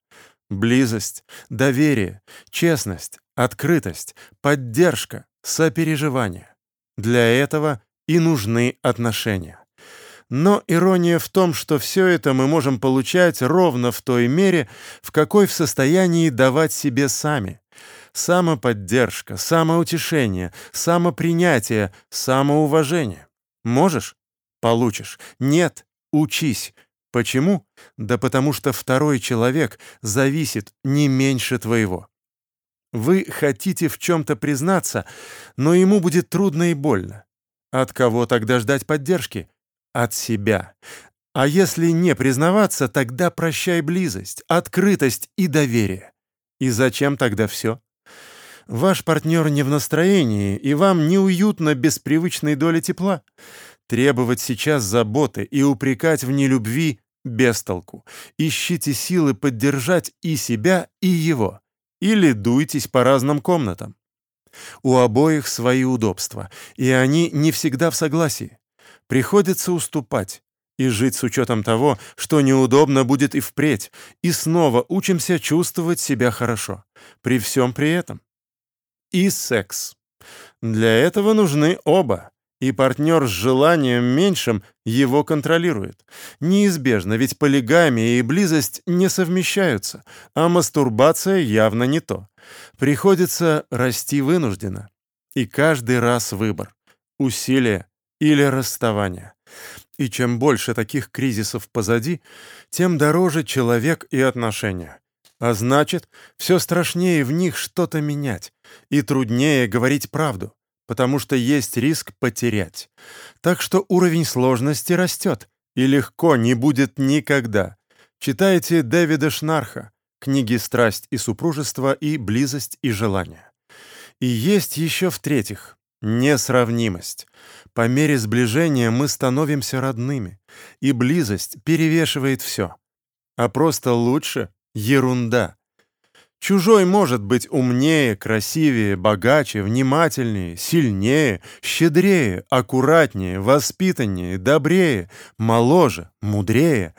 Близость, доверие, честность, открытость, поддержка, сопереживание. Для этого и нужны отношения. Но ирония в том, что все это мы можем получать ровно в той мере, в какой в состоянии давать себе сами, самоподдержка, самоутешение, самопринятие, самоуважение. Можешь? Получишь. Нет, учись. Почему? Да потому что второй человек зависит не меньше твоего. Вы хотите в чем-то признаться, но ему будет трудно и больно. От кого тогда ждать поддержки? От себя. А если не признаваться, тогда прощай близость, открытость и доверие. И зачем тогда все? Ваш партнер не в настроении, и вам неуютно без привычной доли тепла. Требовать сейчас заботы и упрекать в нелюбви без толку. Ищите силы поддержать и себя, и его. Или дуйтесь по разным комнатам. У обоих свои удобства, и они не всегда в согласии. Приходится уступать и жить с учетом того, что неудобно будет и впредь, и снова учимся чувствовать себя хорошо. При всем при этом и секс. Для этого нужны оба, и партнер с желанием меньшим его контролирует. Неизбежно, ведь полигамия и близость не совмещаются, а мастурбация явно не то. Приходится расти вынужденно. И каждый раз выбор — усилие или расставание. И чем больше таких кризисов позади, тем дороже человек и отношения. А значит, все страшнее в них что-то менять и труднее говорить правду, потому что есть риск потерять. Так что уровень сложности растет, и легко не будет никогда. Читайте Дэвида Шнарха, книги «Страсть и супружество» и «Близость и желание». И есть еще в-третьих, несравнимость. По мере сближения мы становимся родными, и близость перевешивает все. А просто лучше Ерунда. Чужой может быть умнее, красивее, богаче, внимательнее, сильнее, щедрее, аккуратнее, воспитаннее, добрее, моложе, мудрее.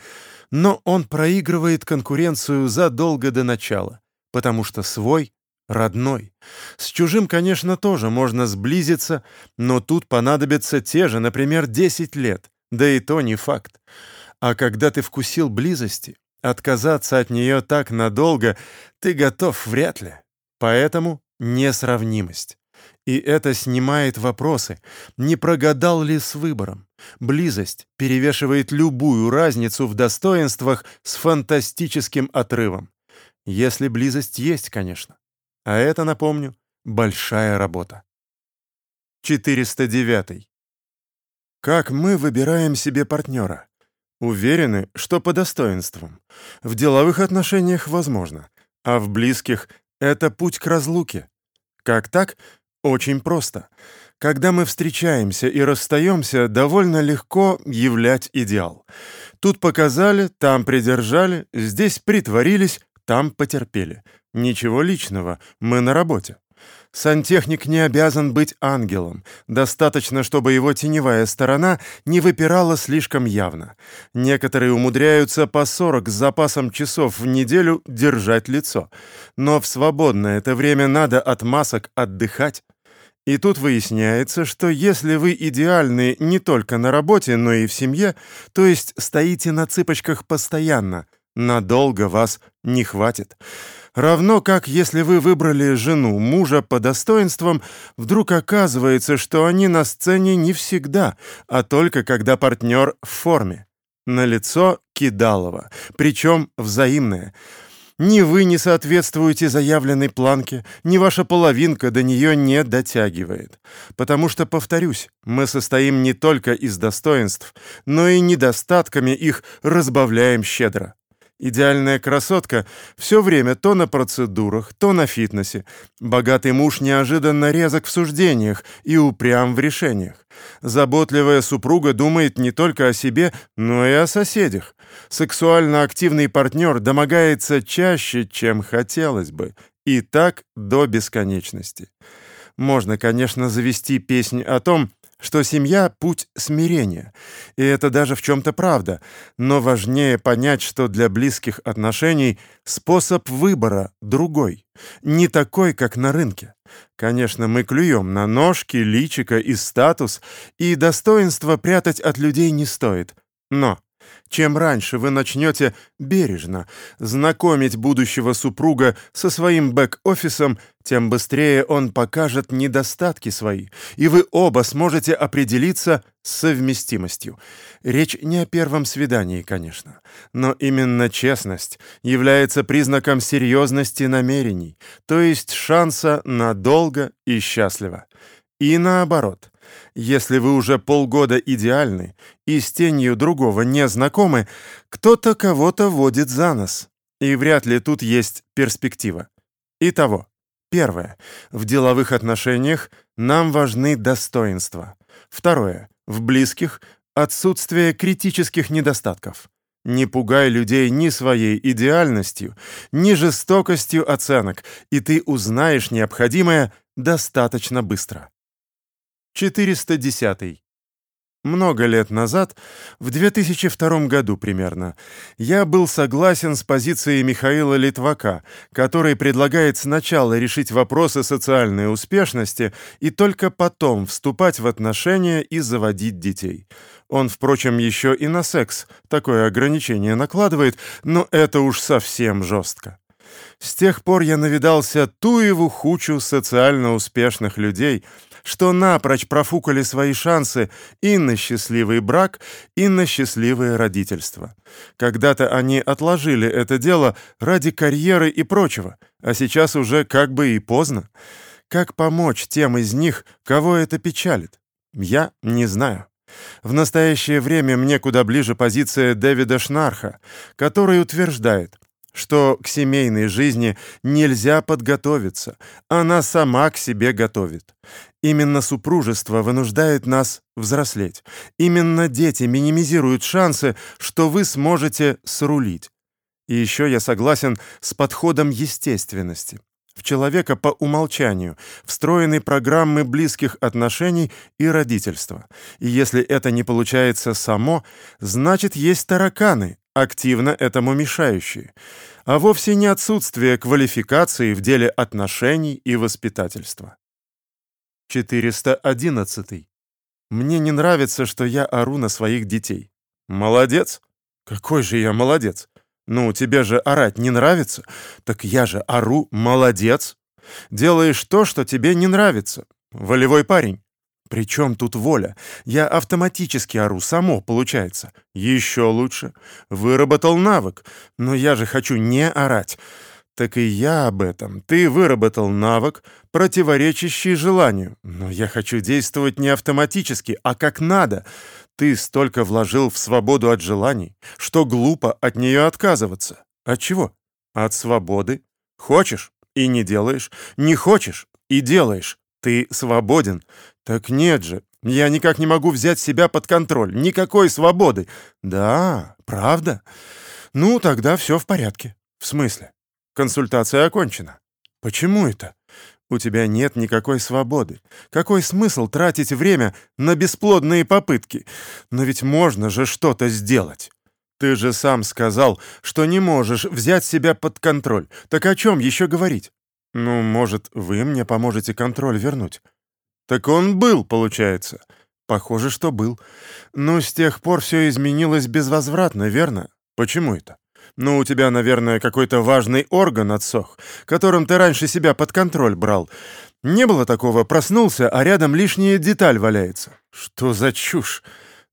Но он проигрывает конкуренцию задолго до начала, потому что свой родной. С чужим, конечно, тоже можно сблизиться, но тут понадобится те же, например, 10 лет, да и то не факт. А когда ты вкусил близости, отказаться от нее так надолго ты готов вряд ли. Поэтому несравнимость. И это снимает вопросы, не прогадал ли с выбором. Близость перевешивает любую разницу в достоинствах с фантастическим отрывом. Если близость есть, конечно. А это, напомню, большая работа. 409. Как мы выбираем себе партнера? Уверены, что по достоинствам. В деловых отношениях возможно, а в близких — это путь к разлуке. Как так? Очень просто. Когда мы встречаемся и расстаемся, довольно легко являть идеал. Тут показали, там придержали, здесь притворились, там потерпели. Ничего личного, мы на работе. Сантехник не обязан быть ангелом. Достаточно, чтобы его теневая сторона не выпирала слишком явно. Некоторые умудряются по 40 с запасом часов в неделю держать лицо. Но в свободное это время надо от масок отдыхать. И тут выясняется, что если вы идеальны не только на работе, но и в семье, то есть стоите на цыпочках постоянно, надолго вас не хватит. Равно как если вы выбрали жену, мужа по достоинствам, вдруг оказывается, что они на сцене не всегда, а только когда партнер в форме. На лицо кидалово, причем взаимное. Ни вы не соответствуете заявленной планке, ни ваша половинка до нее не дотягивает. Потому что, повторюсь, мы состоим не только из достоинств, но и недостатками их разбавляем щедро. Идеальная красотка все время то на процедурах, то на фитнесе. Богатый муж неожиданно резок в суждениях и упрям в решениях. Заботливая супруга думает не только о себе, но и о соседях. Сексуально активный партнер домогается чаще, чем хотелось бы. И так до бесконечности. Можно, конечно, завести песнь о том, что семья — путь смирения, и это даже в чем-то правда, но важнее понять, что для близких отношений способ выбора другой, не такой, как на рынке. Конечно, мы клюем на ножки, личико и статус, и достоинство прятать от людей не стоит, но чем раньше вы начнете бережно знакомить будущего супруга со своим бэк-офисом, тем быстрее он покажет недостатки свои, и вы оба сможете определиться с совместимостью. Речь не о первом свидании, конечно, но именно честность является признаком серьезности намерений, то есть шанса на долго и счастливо. И наоборот, если вы уже полгода идеальны и с тенью другого не знакомы, кто-то кого-то водит за нос, и вряд ли тут есть перспектива. Итого, первое. В деловых отношениях нам важны достоинства. Второе. В близких — отсутствие критических недостатков. Не пугай людей ни своей идеальностью, ни жестокостью оценок, и ты узнаешь необходимое достаточно быстро. 410. Много лет назад, в 2002 году примерно, я был согласен с позицией Михаила Литвака, который предлагает сначала решить вопросы социальной успешности и только потом вступать в отношения и заводить детей. Он, впрочем, еще и на секс такое ограничение накладывает, но это уж совсем жестко. С тех пор я навидался туеву хучу социально успешных людей — что напрочь профукали свои шансы и на счастливый брак, и на счастливое родительство. Когда-то они отложили это дело ради карьеры и прочего, а сейчас уже как бы и поздно. Как помочь тем из них, кого это печалит? Я не знаю. В настоящее время мне куда ближе позиция Дэвида Шнарха, который утверждает, что к семейной жизни нельзя подготовиться, она сама к себе готовит. Именно супружество вынуждает нас взрослеть. Именно дети минимизируют шансы, что вы сможете срулить. И еще я согласен с подходом естественности. В человека по умолчанию встроены программы близких отношений и родительства. И если это не получается само, значит есть тараканы, активно этому мешающие, а вовсе не отсутствие квалификации в деле отношений и воспитательства. 411. Мне не нравится, что я ору на своих детей. Молодец. Какой же я молодец. Ну, тебе же орать не нравится? Так я же ору молодец. Делаешь то, что тебе не нравится. Волевой парень. Причем тут воля? Я автоматически ору, само получается. Еще лучше. Выработал навык. Но я же хочу не орать. Так и я об этом. Ты выработал навык, противоречащий желанию. Но я хочу действовать не автоматически, а как надо. Ты столько вложил в свободу от желаний, что глупо от нее отказываться. От чего? От свободы. Хочешь и не делаешь, не хочешь и делаешь. Ты свободен. Так нет же, я никак не могу взять себя под контроль. Никакой свободы. Да, правда? Ну, тогда все в порядке. В смысле? Консультация окончена. Почему это? У тебя нет никакой свободы. Какой смысл тратить время на бесплодные попытки? Но ведь можно же что-то сделать. Ты же сам сказал, что не можешь взять себя под контроль. Так о чем еще говорить? Ну, может, вы мне поможете контроль вернуть? Так он был, получается. Похоже, что был. Но с тех пор все изменилось безвозвратно, верно? Почему это? Ну, у тебя, наверное, какой-то важный орган отсох, которым ты раньше себя под контроль брал. Не было такого, проснулся, а рядом лишняя деталь валяется. Что за чушь?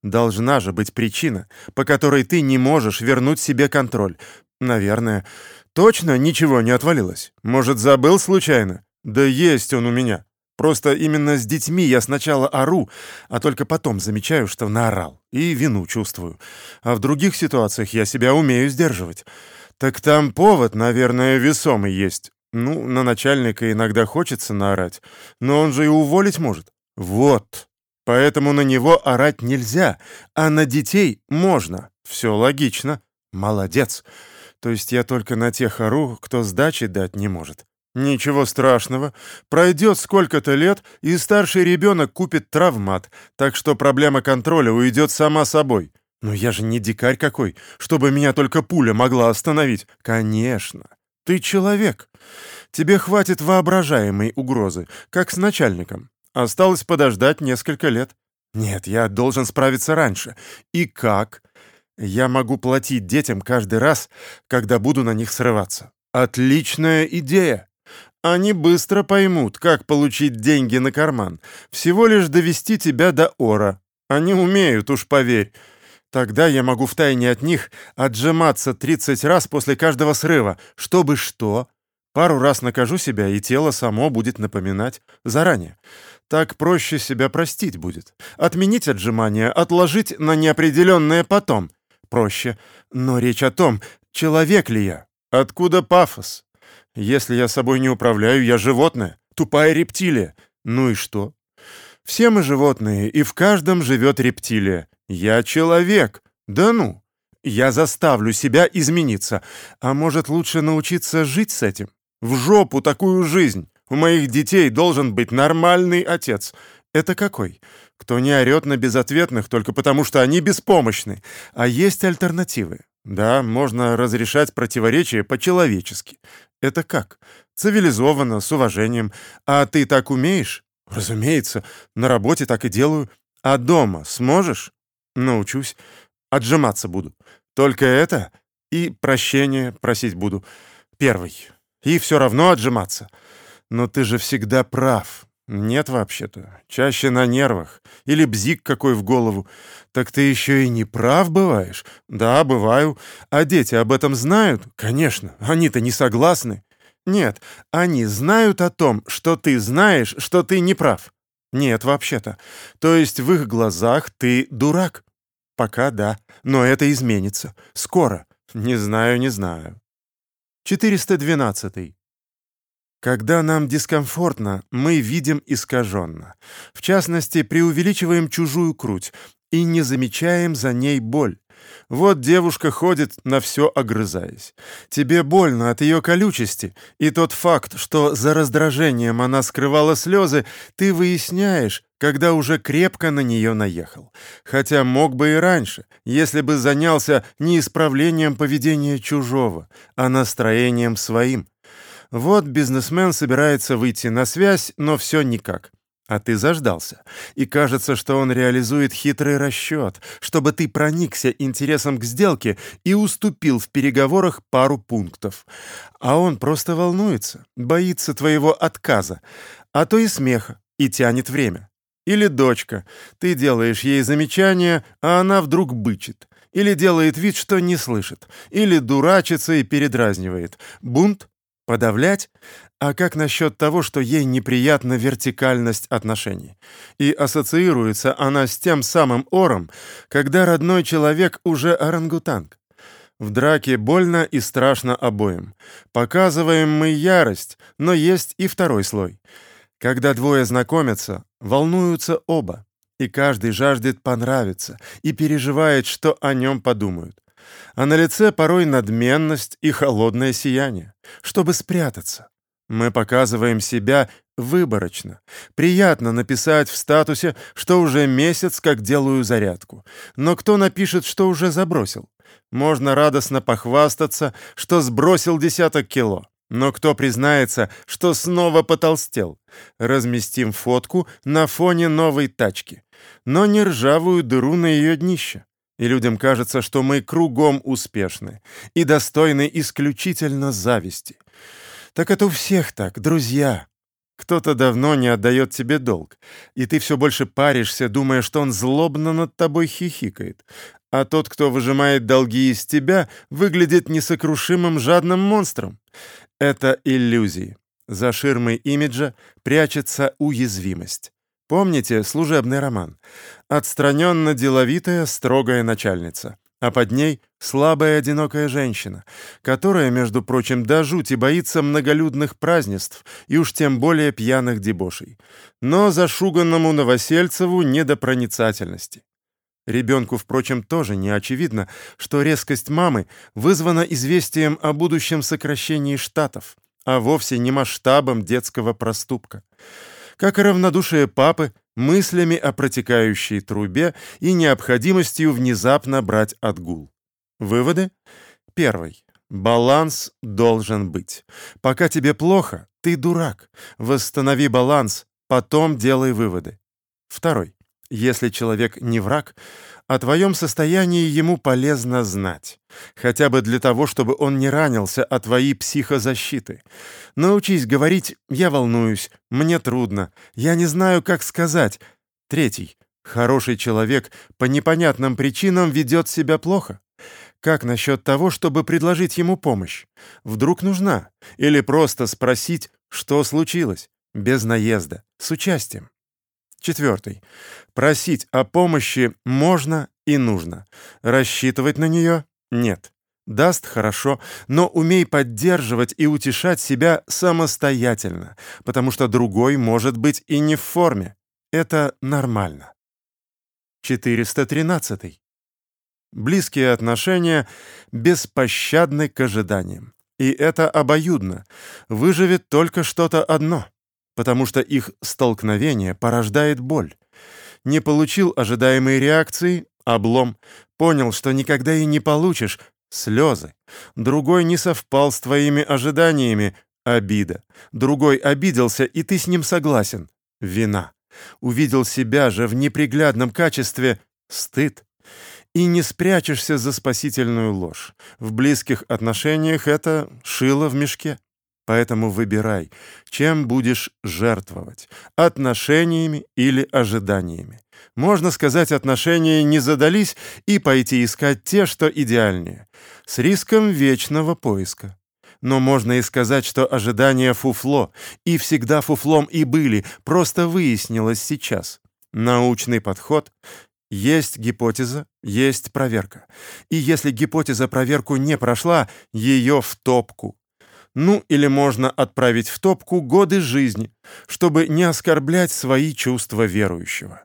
Должна же быть причина, по которой ты не можешь вернуть себе контроль. Наверное. Точно ничего не отвалилось? Может, забыл случайно? Да есть он у меня. Просто именно с детьми я сначала ору, а только потом замечаю, что наорал, и вину чувствую. А в других ситуациях я себя умею сдерживать. Так там повод, наверное, весомый есть. Ну, на начальника иногда хочется наорать, но он же и уволить может. Вот. Поэтому на него орать нельзя, а на детей можно. Все логично. Молодец. То есть я только на тех ору, кто сдачи дать не может. Ничего страшного. Пройдет сколько-то лет, и старший ребенок купит травмат, так что проблема контроля уйдет сама собой. Но я же не дикарь какой, чтобы меня только пуля могла остановить. Конечно. Ты человек. Тебе хватит воображаемой угрозы, как с начальником. Осталось подождать несколько лет. Нет, я должен справиться раньше. И как? Я могу платить детям каждый раз, когда буду на них срываться. Отличная идея. Они быстро поймут, как получить деньги на карман. Всего лишь довести тебя до ора. Они умеют, уж поверь. Тогда я могу втайне от них отжиматься 30 раз после каждого срыва, чтобы что? Пару раз накажу себя, и тело само будет напоминать заранее. Так проще себя простить будет. Отменить отжимания, отложить на неопределенное потом. Проще. Но речь о том, человек ли я. Откуда пафос? Если я собой не управляю, я животное, тупая рептилия. Ну и что? Все мы животные, и в каждом живет рептилия. Я человек. Да ну. Я заставлю себя измениться. А может, лучше научиться жить с этим? В жопу такую жизнь. У моих детей должен быть нормальный отец. Это какой? Кто не орет на безответных только потому, что они беспомощны. А есть альтернативы. Да, можно разрешать противоречия по-человечески. Это как? Цивилизованно, с уважением. А ты так умеешь? Разумеется, на работе так и делаю. А дома сможешь? Научусь. Отжиматься буду. Только это и прощение просить буду. Первый. И все равно отжиматься. Но ты же всегда прав. Нет вообще-то. Чаще на нервах. Или бзик какой в голову. Так ты еще и не прав бываешь? Да, бываю. А дети об этом знают? Конечно. Они-то не согласны. Нет, они знают о том, что ты знаешь, что ты не прав. Нет, вообще-то. То есть в их глазах ты дурак. Пока да, но это изменится. Скоро. Не знаю, не знаю. 412. Когда нам дискомфортно, мы видим искаженно. В частности, преувеличиваем чужую круть и не замечаем за ней боль. Вот девушка ходит, на все огрызаясь. Тебе больно от ее колючести, и тот факт, что за раздражением она скрывала слезы, ты выясняешь, когда уже крепко на нее наехал. Хотя мог бы и раньше, если бы занялся не исправлением поведения чужого, а настроением своим. Вот бизнесмен собирается выйти на связь, но все никак. А ты заждался. И кажется, что он реализует хитрый расчет, чтобы ты проникся интересом к сделке и уступил в переговорах пару пунктов. А он просто волнуется, боится твоего отказа, а то и смеха, и тянет время. Или дочка. Ты делаешь ей замечание, а она вдруг бычит. Или делает вид, что не слышит. Или дурачится и передразнивает. Бунт? Подавлять? А как насчет того, что ей неприятна вертикальность отношений? И ассоциируется она с тем самым ором, когда родной человек уже орангутанг. В драке больно и страшно обоим. Показываем мы ярость, но есть и второй слой. Когда двое знакомятся, волнуются оба, и каждый жаждет понравиться и переживает, что о нем подумают. А на лице порой надменность и холодное сияние, чтобы спрятаться. Мы показываем себя выборочно. Приятно написать в статусе, что уже месяц как делаю зарядку. Но кто напишет, что уже забросил? Можно радостно похвастаться, что сбросил десяток кило. Но кто признается, что снова потолстел? Разместим фотку на фоне новой тачки, но не ржавую дыру на ее днище. И людям кажется, что мы кругом успешны и достойны исключительно зависти. Так это у всех так, друзья. Кто-то давно не отдает тебе долг, и ты все больше паришься, думая, что он злобно над тобой хихикает. А тот, кто выжимает долги из тебя, выглядит несокрушимым жадным монстром. Это иллюзии. За ширмой имиджа прячется уязвимость. Помните служебный роман? Отстраненно деловитая, строгая начальница. А под ней слабая одинокая женщина, которая, между прочим, до жути боится многолюдных празднеств и уж тем более пьяных дебошей. Но зашуганному Новосельцеву не до проницательности. Ребенку, впрочем, тоже не очевидно, что резкость мамы вызвана известием о будущем сокращении штатов, а вовсе не масштабом детского проступка. Как и равнодушие папы мыслями о протекающей трубе и необходимостью внезапно брать отгул. Выводы? Первый. Баланс должен быть. Пока тебе плохо, ты дурак. Восстанови баланс, потом делай выводы. Второй. Если человек не враг, о твоем состоянии ему полезно знать. Хотя бы для того, чтобы он не ранился о твоей психозащиты. Научись говорить «я волнуюсь», «мне трудно», «я не знаю, как сказать». Третий. Хороший человек по непонятным причинам ведет себя плохо. Как насчет того, чтобы предложить ему помощь? Вдруг нужна? Или просто спросить, что случилось? Без наезда, с участием. Четвертый. Просить о помощи можно и нужно. Рассчитывать на нее — нет. Даст — хорошо, но умей поддерживать и утешать себя самостоятельно, потому что другой может быть и не в форме. Это нормально. 413. Близкие отношения беспощадны к ожиданиям. И это обоюдно. Выживет только что-то одно — потому что их столкновение порождает боль. Не получил ожидаемой реакции — облом. Понял, что никогда и не получишь — слезы. Другой не совпал с твоими ожиданиями — обида. Другой обиделся, и ты с ним согласен — вина. Увидел себя же в неприглядном качестве — стыд. И не спрячешься за спасительную ложь. В близких отношениях это шило в мешке. Поэтому выбирай, чем будешь жертвовать – отношениями или ожиданиями. Можно сказать, отношения не задались и пойти искать те, что идеальнее, с риском вечного поиска. Но можно и сказать, что ожидания фуфло, и всегда фуфлом и были, просто выяснилось сейчас. Научный подход есть гипотеза, есть проверка. И если гипотеза проверку не прошла, ее в топку. Ну, или можно отправить в топку годы жизни, чтобы не оскорблять свои чувства верующего.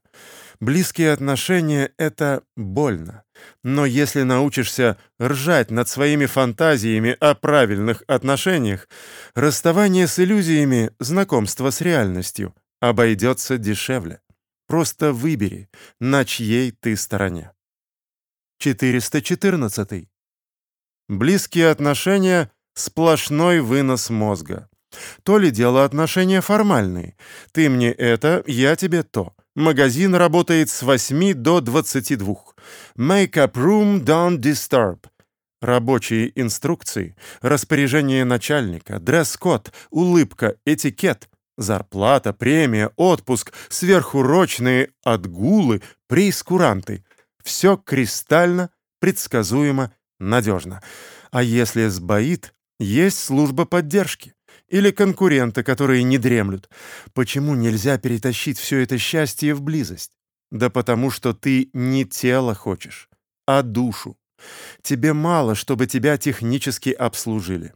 Близкие отношения — это больно. Но если научишься ржать над своими фантазиями о правильных отношениях, расставание с иллюзиями, знакомство с реальностью обойдется дешевле. Просто выбери, на чьей ты стороне. 414. Близкие отношения — сплошной вынос мозга. То ли дело отношения формальные. Ты мне это, я тебе то. Магазин работает с 8 до 22. Make up room, don't disturb. Рабочие инструкции, распоряжение начальника, дресс-код, улыбка, этикет, зарплата, премия, отпуск, сверхурочные отгулы, прейскуранты. Все кристально, предсказуемо, надежно. А если сбоит, есть служба поддержки. Или конкуренты, которые не дремлют. Почему нельзя перетащить все это счастье в близость? Да потому что ты не тело хочешь, а душу. Тебе мало, чтобы тебя технически обслужили.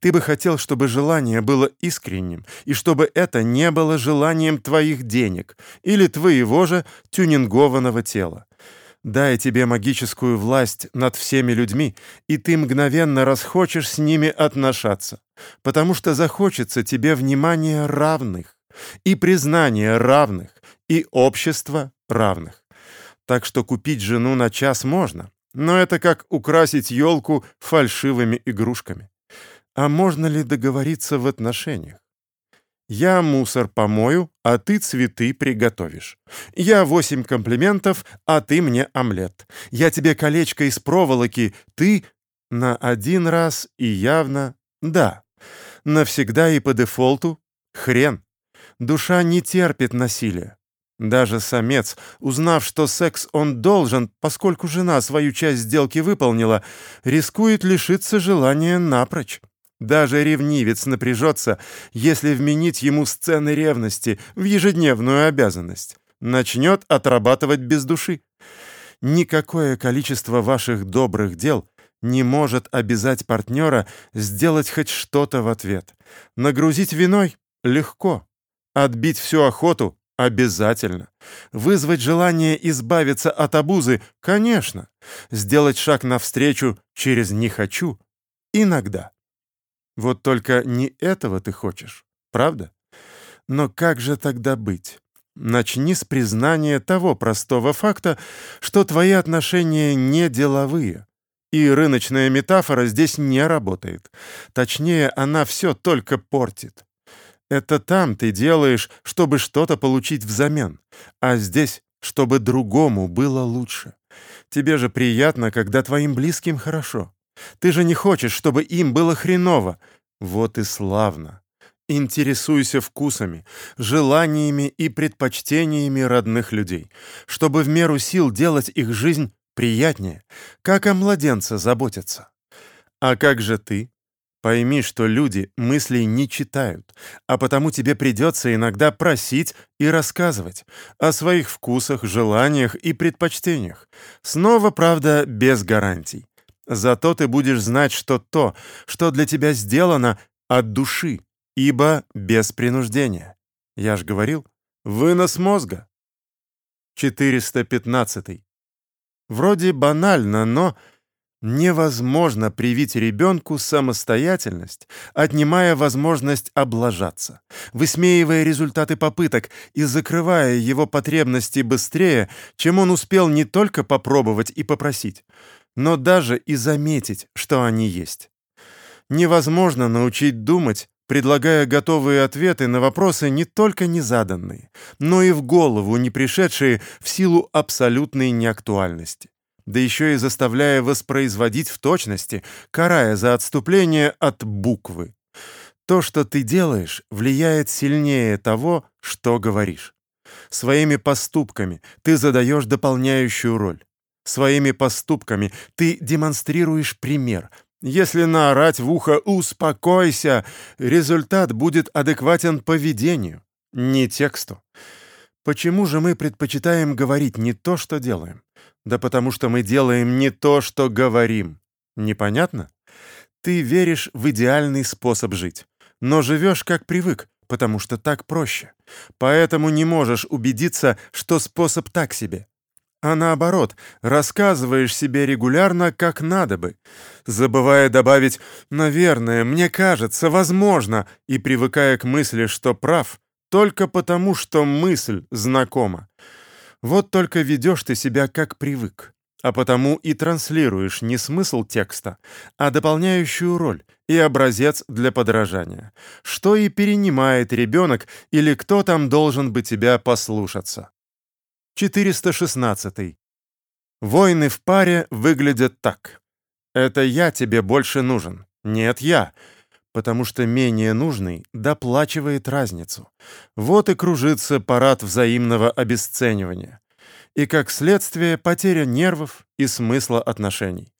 Ты бы хотел, чтобы желание было искренним, и чтобы это не было желанием твоих денег или твоего же тюнингованного тела. Дай тебе магическую власть над всеми людьми, и ты мгновенно расхочешь с ними отношаться, потому что захочется тебе внимания равных, и признания равных, и общества равных. Так что купить жену на час можно, но это как украсить елку фальшивыми игрушками. А можно ли договориться в отношениях? Я мусор помою, а ты цветы приготовишь. Я восемь комплиментов, а ты мне омлет. Я тебе колечко из проволоки, ты на один раз и явно да. Навсегда и по дефолту хрен. Душа не терпит насилия. Даже самец, узнав, что секс он должен, поскольку жена свою часть сделки выполнила, рискует лишиться желания напрочь. Даже ревнивец напряжется, если вменить ему сцены ревности в ежедневную обязанность. Начнет отрабатывать без души. Никакое количество ваших добрых дел не может обязать партнера сделать хоть что-то в ответ. Нагрузить виной — легко. Отбить всю охоту Обязательно. Вызвать желание избавиться от обузы? Конечно. Сделать шаг навстречу через «не хочу» иногда. Вот только не этого ты хочешь, правда? Но как же тогда быть? Начни с признания того простого факта, что твои отношения не деловые. И рыночная метафора здесь не работает. Точнее, она все только портит. Это там ты делаешь, чтобы что-то получить взамен, а здесь, чтобы другому было лучше. Тебе же приятно, когда твоим близким хорошо. Ты же не хочешь, чтобы им было хреново. Вот и славно. Интересуйся вкусами, желаниями и предпочтениями родных людей, чтобы в меру сил делать их жизнь приятнее, как о младенце заботятся. А как же ты? Пойми, что люди мыслей не читают, а потому тебе придется иногда просить и рассказывать о своих вкусах, желаниях и предпочтениях. Снова, правда, без гарантий. Зато ты будешь знать, что то, что для тебя сделано, от души, ибо без принуждения. Я ж говорил, вынос мозга. 415. Вроде банально, но Невозможно привить ребенку самостоятельность, отнимая возможность облажаться, высмеивая результаты попыток и закрывая его потребности быстрее, чем он успел не только попробовать и попросить, но даже и заметить, что они есть. Невозможно научить думать, предлагая готовые ответы на вопросы не только незаданные, но и в голову не пришедшие в силу абсолютной неактуальности да еще и заставляя воспроизводить в точности, карая за отступление от буквы. То, что ты делаешь, влияет сильнее того, что говоришь. Своими поступками ты задаешь дополняющую роль. Своими поступками ты демонстрируешь пример. Если наорать в ухо «успокойся», результат будет адекватен поведению, не тексту. Почему же мы предпочитаем говорить не то, что делаем? Да потому что мы делаем не то, что говорим. Непонятно? Ты веришь в идеальный способ жить, но живешь как привык, потому что так проще. Поэтому не можешь убедиться, что способ так себе. А наоборот, рассказываешь себе регулярно, как надо бы, забывая добавить «наверное», «мне кажется», «возможно» и привыкая к мысли, что прав, только потому, что мысль знакома. Вот только ведешь ты себя как привык, а потому и транслируешь не смысл текста, а дополняющую роль и образец для подражания, что и перенимает ребенок или кто там должен бы тебя послушаться. 416. Войны в паре выглядят так. Это я тебе больше нужен. Нет, я. Потому что менее нужный доплачивает разницу. Вот и кружится парад взаимного обесценивания. И как следствие потеря нервов и смысла отношений.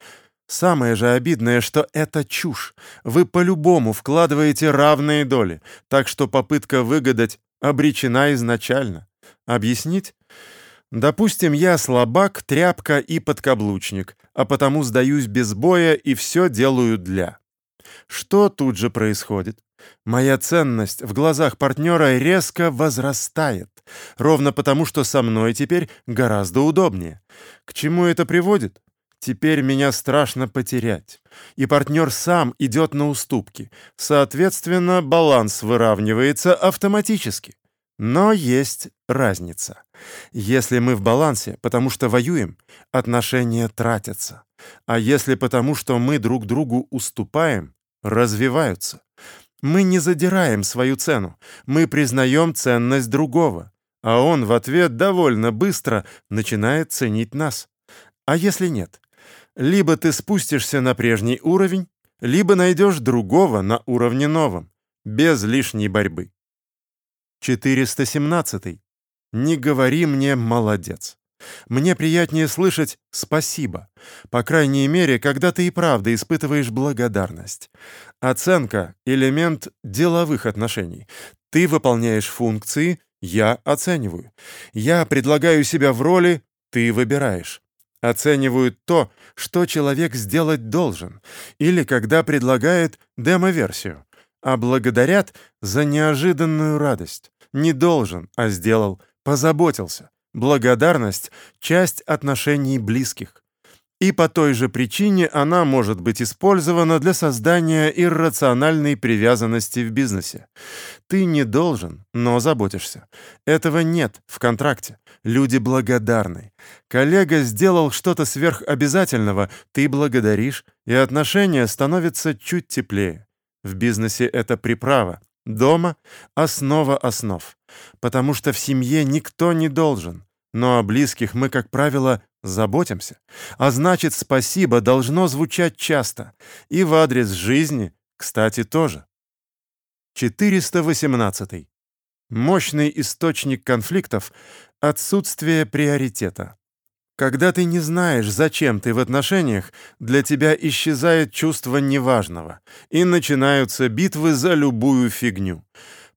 Самое же обидное, что это чушь. Вы по-любому вкладываете равные доли, так что попытка выгадать обречена изначально. Объяснить? Допустим, я слабак, тряпка и подкаблучник, а потому сдаюсь без боя и все делаю для. Что тут же происходит? Моя ценность в глазах партнера резко возрастает, ровно потому, что со мной теперь гораздо удобнее. К чему это приводит? Теперь меня страшно потерять. И партнер сам идет на уступки. Соответственно, баланс выравнивается автоматически. Но есть разница. Если мы в балансе, потому что воюем, отношения тратятся. А если потому, что мы друг другу уступаем, развиваются. Мы не задираем свою цену, мы признаем ценность другого, а он в ответ довольно быстро начинает ценить нас. А если нет? Либо ты спустишься на прежний уровень, либо найдешь другого на уровне новом, без лишней борьбы. 417. Не говори мне «молодец». Мне приятнее слышать «спасибо», по крайней мере, когда ты и правда испытываешь благодарность. Оценка — элемент деловых отношений. Ты выполняешь функции, я оцениваю. Я предлагаю себя в роли, ты выбираешь. Оценивают то, что человек сделать должен, или когда предлагает демо-версию, а благодарят за неожиданную радость не должен, а сделал, позаботился. Благодарность — часть отношений близких. И по той же причине она может быть использована для создания иррациональной привязанности в бизнесе. Ты не должен, но заботишься. Этого нет в контракте. Люди благодарны. Коллега сделал что-то сверхобязательного, ты благодаришь, и отношения становятся чуть теплее. В бизнесе это приправа, Дома — основа основ, потому что в семье никто не должен, но о близких мы, как правило, заботимся, а значит, спасибо должно звучать часто, и в адрес жизни, кстати, тоже. 418. Мощный источник конфликтов — отсутствие приоритета. Когда ты не знаешь, зачем ты в отношениях, для тебя исчезает чувство неважного, и начинаются битвы за любую фигню.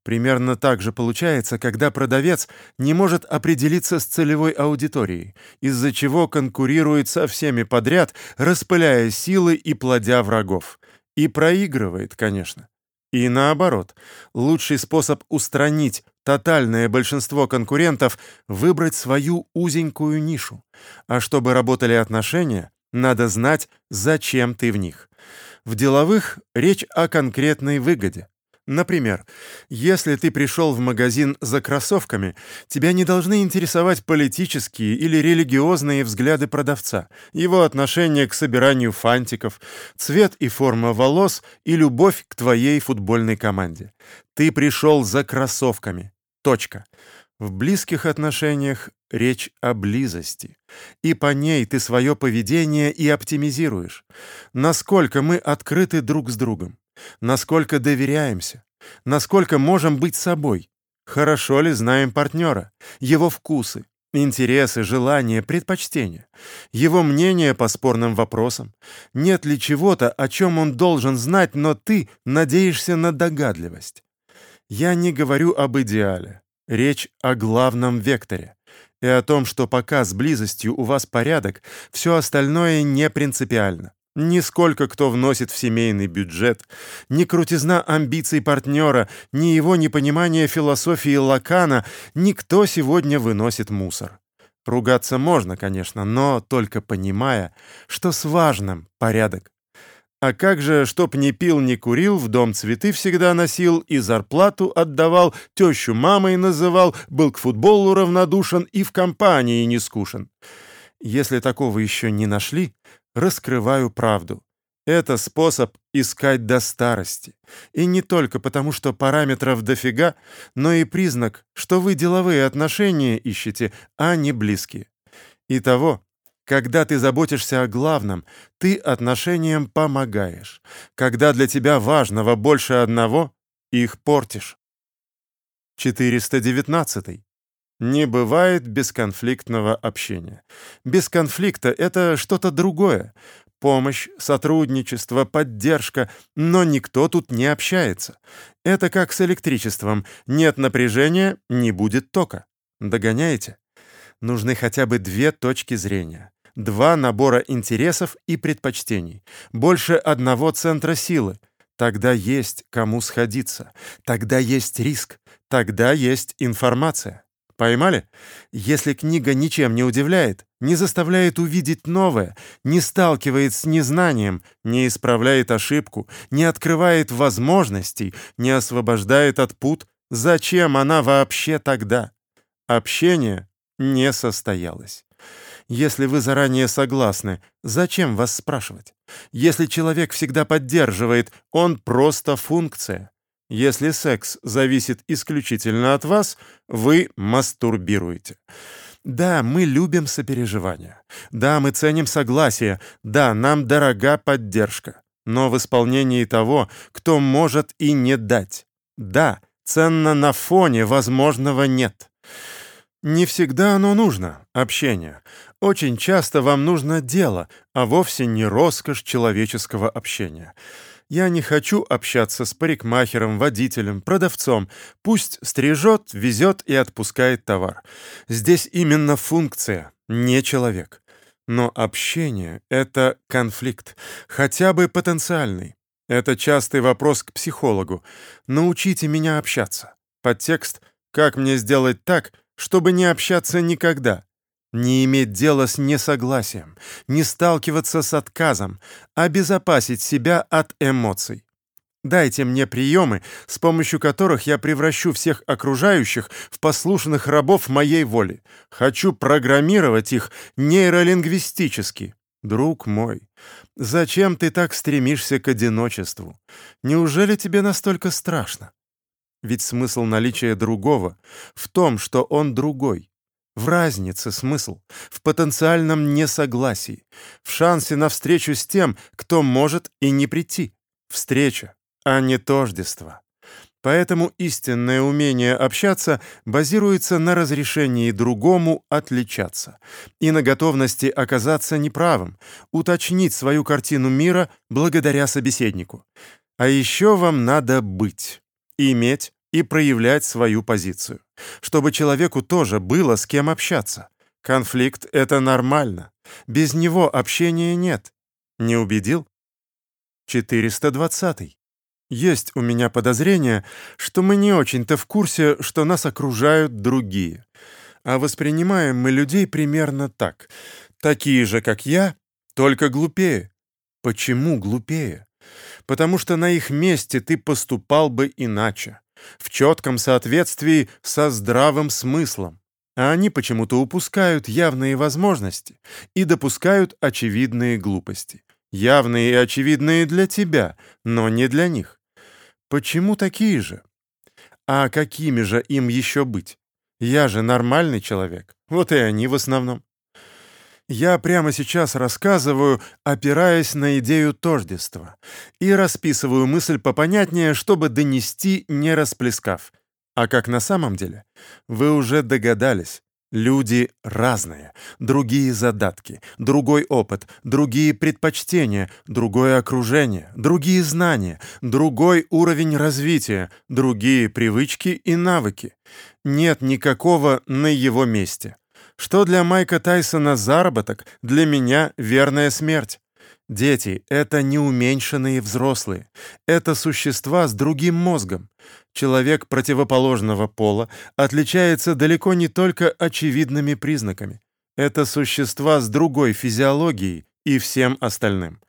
Примерно так же получается, когда продавец не может определиться с целевой аудиторией, из-за чего конкурирует со всеми подряд, распыляя силы и плодя врагов. И проигрывает, конечно. И наоборот, лучший способ устранить тотальное большинство конкурентов выбрать свою узенькую нишу. А чтобы работали отношения, надо знать, зачем ты в них. В деловых речь о конкретной выгоде. Например, если ты пришел в магазин за кроссовками, тебя не должны интересовать политические или религиозные взгляды продавца, его отношение к собиранию фантиков, цвет и форма волос и любовь к твоей футбольной команде. Ты пришел за кроссовками. Точка. В близких отношениях речь о близости. И по ней ты свое поведение и оптимизируешь. Насколько мы открыты друг с другом. Насколько доверяемся. Насколько можем быть собой. Хорошо ли знаем партнера, его вкусы, интересы, желания, предпочтения, его мнение по спорным вопросам. Нет ли чего-то, о чем он должен знать, но ты надеешься на догадливость. Я не говорю об идеале. Речь о главном векторе. И о том, что пока с близостью у вас порядок, все остальное не принципиально. Ни сколько кто вносит в семейный бюджет, ни крутизна амбиций партнера, ни его непонимание философии Лакана, никто сегодня выносит мусор. Ругаться можно, конечно, но только понимая, что с важным порядок. А как же, чтоб не пил, не курил, в дом цветы всегда носил и зарплату отдавал, тещу мамой называл, был к футболу равнодушен и в компании не скушен. Если такого еще не нашли, раскрываю правду. Это способ искать до старости. И не только потому, что параметров дофига, но и признак, что вы деловые отношения ищете, а не близкие. Итого, когда ты заботишься о главном, ты отношениям помогаешь. Когда для тебя важного больше одного, их портишь. 419. Не бывает бесконфликтного общения. Без конфликта — это что-то другое помощь, сотрудничество, поддержка, но никто тут не общается. Это как с электричеством. Нет напряжения — не будет тока. Догоняете? Нужны хотя бы две точки зрения. Два набора интересов и предпочтений. Больше одного центра силы. Тогда есть кому сходиться. Тогда есть риск. Тогда есть информация. Поймали? Если книга ничем не удивляет, не заставляет увидеть новое, не сталкивает с незнанием, не исправляет ошибку, не открывает возможностей, не освобождает от пут, зачем она вообще тогда? Общение не состоялось. Если вы заранее согласны, зачем вас спрашивать? Если человек всегда поддерживает, он просто функция. Если секс зависит исключительно от вас, вы мастурбируете. Да, мы любим сопереживание. Да, мы ценим согласие. Да, нам дорога поддержка. Но в исполнении того, кто может и не дать. Да, ценно на фоне возможного «нет». Не всегда оно нужно, общение. Очень часто вам нужно дело, а вовсе не роскошь человеческого общения. Я не хочу общаться с парикмахером, водителем, продавцом. Пусть стрижет, везет и отпускает товар. Здесь именно функция, не человек. Но общение — это конфликт, хотя бы потенциальный. Это частый вопрос к психологу. Научите меня общаться. Подтекст «Как мне сделать так, чтобы не общаться никогда?» Не иметь дела с несогласием, не сталкиваться с отказом, обезопасить себя от эмоций. Дайте мне приемы, с помощью которых я превращу всех окружающих в послушных рабов моей воли. Хочу программировать их нейролингвистически. Друг мой, зачем ты так стремишься к одиночеству? Неужели тебе настолько страшно? Ведь смысл наличия другого в том, что он другой. В разнице смысл, в потенциальном несогласии, в шансе на встречу с тем, кто может и не прийти. Встреча, а не тождество. Поэтому истинное умение общаться базируется на разрешении другому отличаться и на готовности оказаться неправым, уточнить свою картину мира благодаря собеседнику. А еще вам надо быть, иметь и проявлять свою позицию, чтобы человеку тоже было с кем общаться. Конфликт — это нормально. Без него общения нет. Не убедил? 420. Есть у меня подозрение, что мы не очень-то в курсе, что нас окружают другие. А воспринимаем мы людей примерно так. Такие же, как я, только глупее. Почему глупее? Потому что на их месте ты поступал бы иначе в четком соответствии со здравым смыслом, а они почему-то упускают явные возможности и допускают очевидные глупости. Явные и очевидные для тебя, но не для них. Почему такие же? А какими же им еще быть? Я же нормальный человек, вот и они в основном. Я прямо сейчас рассказываю, опираясь на идею тождества, и расписываю мысль попонятнее, чтобы донести, не расплескав. А как на самом деле? Вы уже догадались. Люди разные, другие задатки, другой опыт, другие предпочтения, другое окружение, другие знания, другой уровень развития, другие привычки и навыки. Нет никакого на его месте. Что для Майка Тайсона заработок, для меня верная смерть. Дети — это неуменьшенные взрослые. Это существа с другим мозгом. Человек противоположного пола отличается далеко не только очевидными признаками. Это существа с другой физиологией и всем остальным.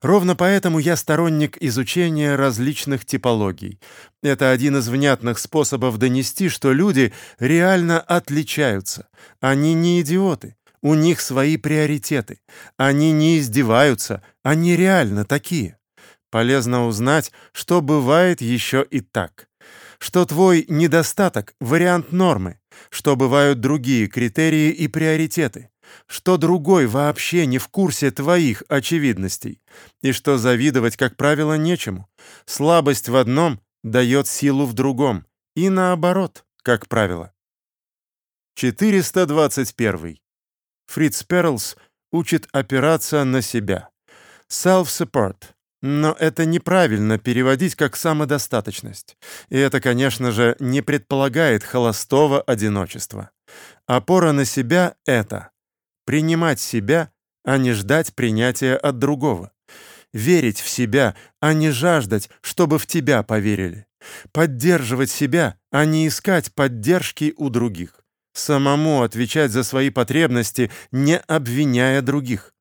Ровно поэтому я сторонник изучения различных типологий. Это один из внятных способов донести, что люди реально отличаются. Они не идиоты, у них свои приоритеты. Они не издеваются, они реально такие. Полезно узнать, что бывает еще и так. Что твой недостаток — вариант нормы, что бывают другие критерии и приоритеты, что другой вообще не в курсе твоих очевидностей, и что завидовать, как правило, нечему. Слабость в одном дает силу в другом, и наоборот, как правило. 421. Фриц Перлс учит опираться на себя. Self-support. Но это неправильно переводить как самодостаточность. И это, конечно же, не предполагает холостого одиночества. Опора на себя — это принимать себя, а не ждать принятия от другого. Верить в себя, а не жаждать, чтобы в тебя поверили. Поддерживать себя, а не искать поддержки у других. Самому отвечать за свои потребности, не обвиняя других.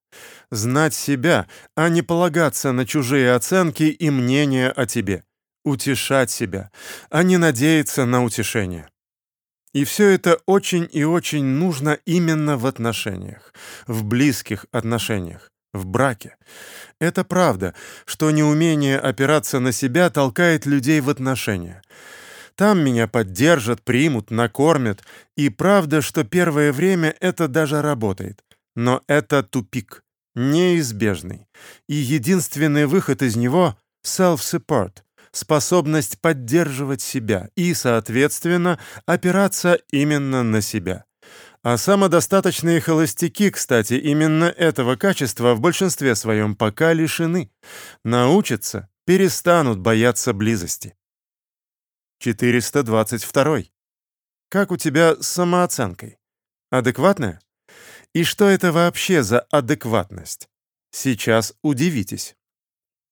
Знать себя, а не полагаться на чужие оценки и мнения о тебе. Утешать себя, а не надеяться на утешение. И все это очень и очень нужно именно в отношениях, в близких отношениях, в браке. Это правда, что неумение опираться на себя толкает людей в отношения. Там меня поддержат, примут, накормят. И правда, что первое время это даже работает. Но это тупик, неизбежный. И единственный выход из него — self-support, способность поддерживать себя и, соответственно, опираться именно на себя. А самодостаточные холостяки, кстати, именно этого качества в большинстве своем пока лишены. Научатся, перестанут бояться близости. 422. Как у тебя с самооценкой? Адекватная? И что это вообще за адекватность? Сейчас удивитесь.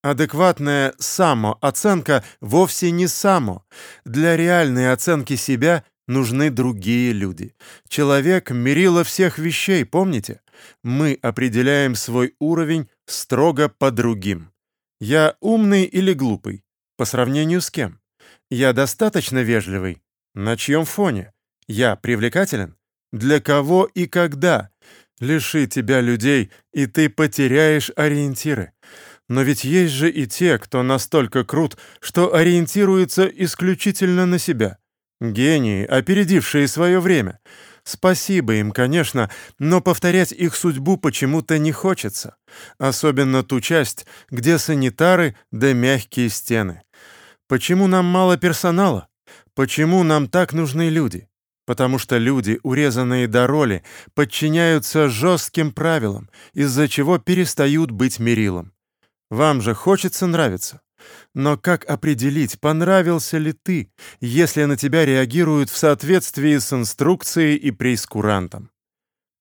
Адекватная самооценка вовсе не само. Для реальной оценки себя нужны другие люди. Человек — мерило всех вещей, помните? Мы определяем свой уровень строго по другим. Я умный или глупый? По сравнению с кем? Я достаточно вежливый? На чьем фоне? Я привлекателен? Для кого и когда? Лиши тебя людей, и ты потеряешь ориентиры. Но ведь есть же и те, кто настолько крут, что ориентируется исключительно на себя. Гении, опередившие свое время. Спасибо им, конечно, но повторять их судьбу почему-то не хочется. Особенно ту часть, где санитары да мягкие стены. Почему нам мало персонала? Почему нам так нужны люди? Потому что люди, урезанные до роли, подчиняются жестким правилам, из-за чего перестают быть мерилом. Вам же хочется нравиться. Но как определить, понравился ли ты, если на тебя реагируют в соответствии с инструкцией и прейскурантом?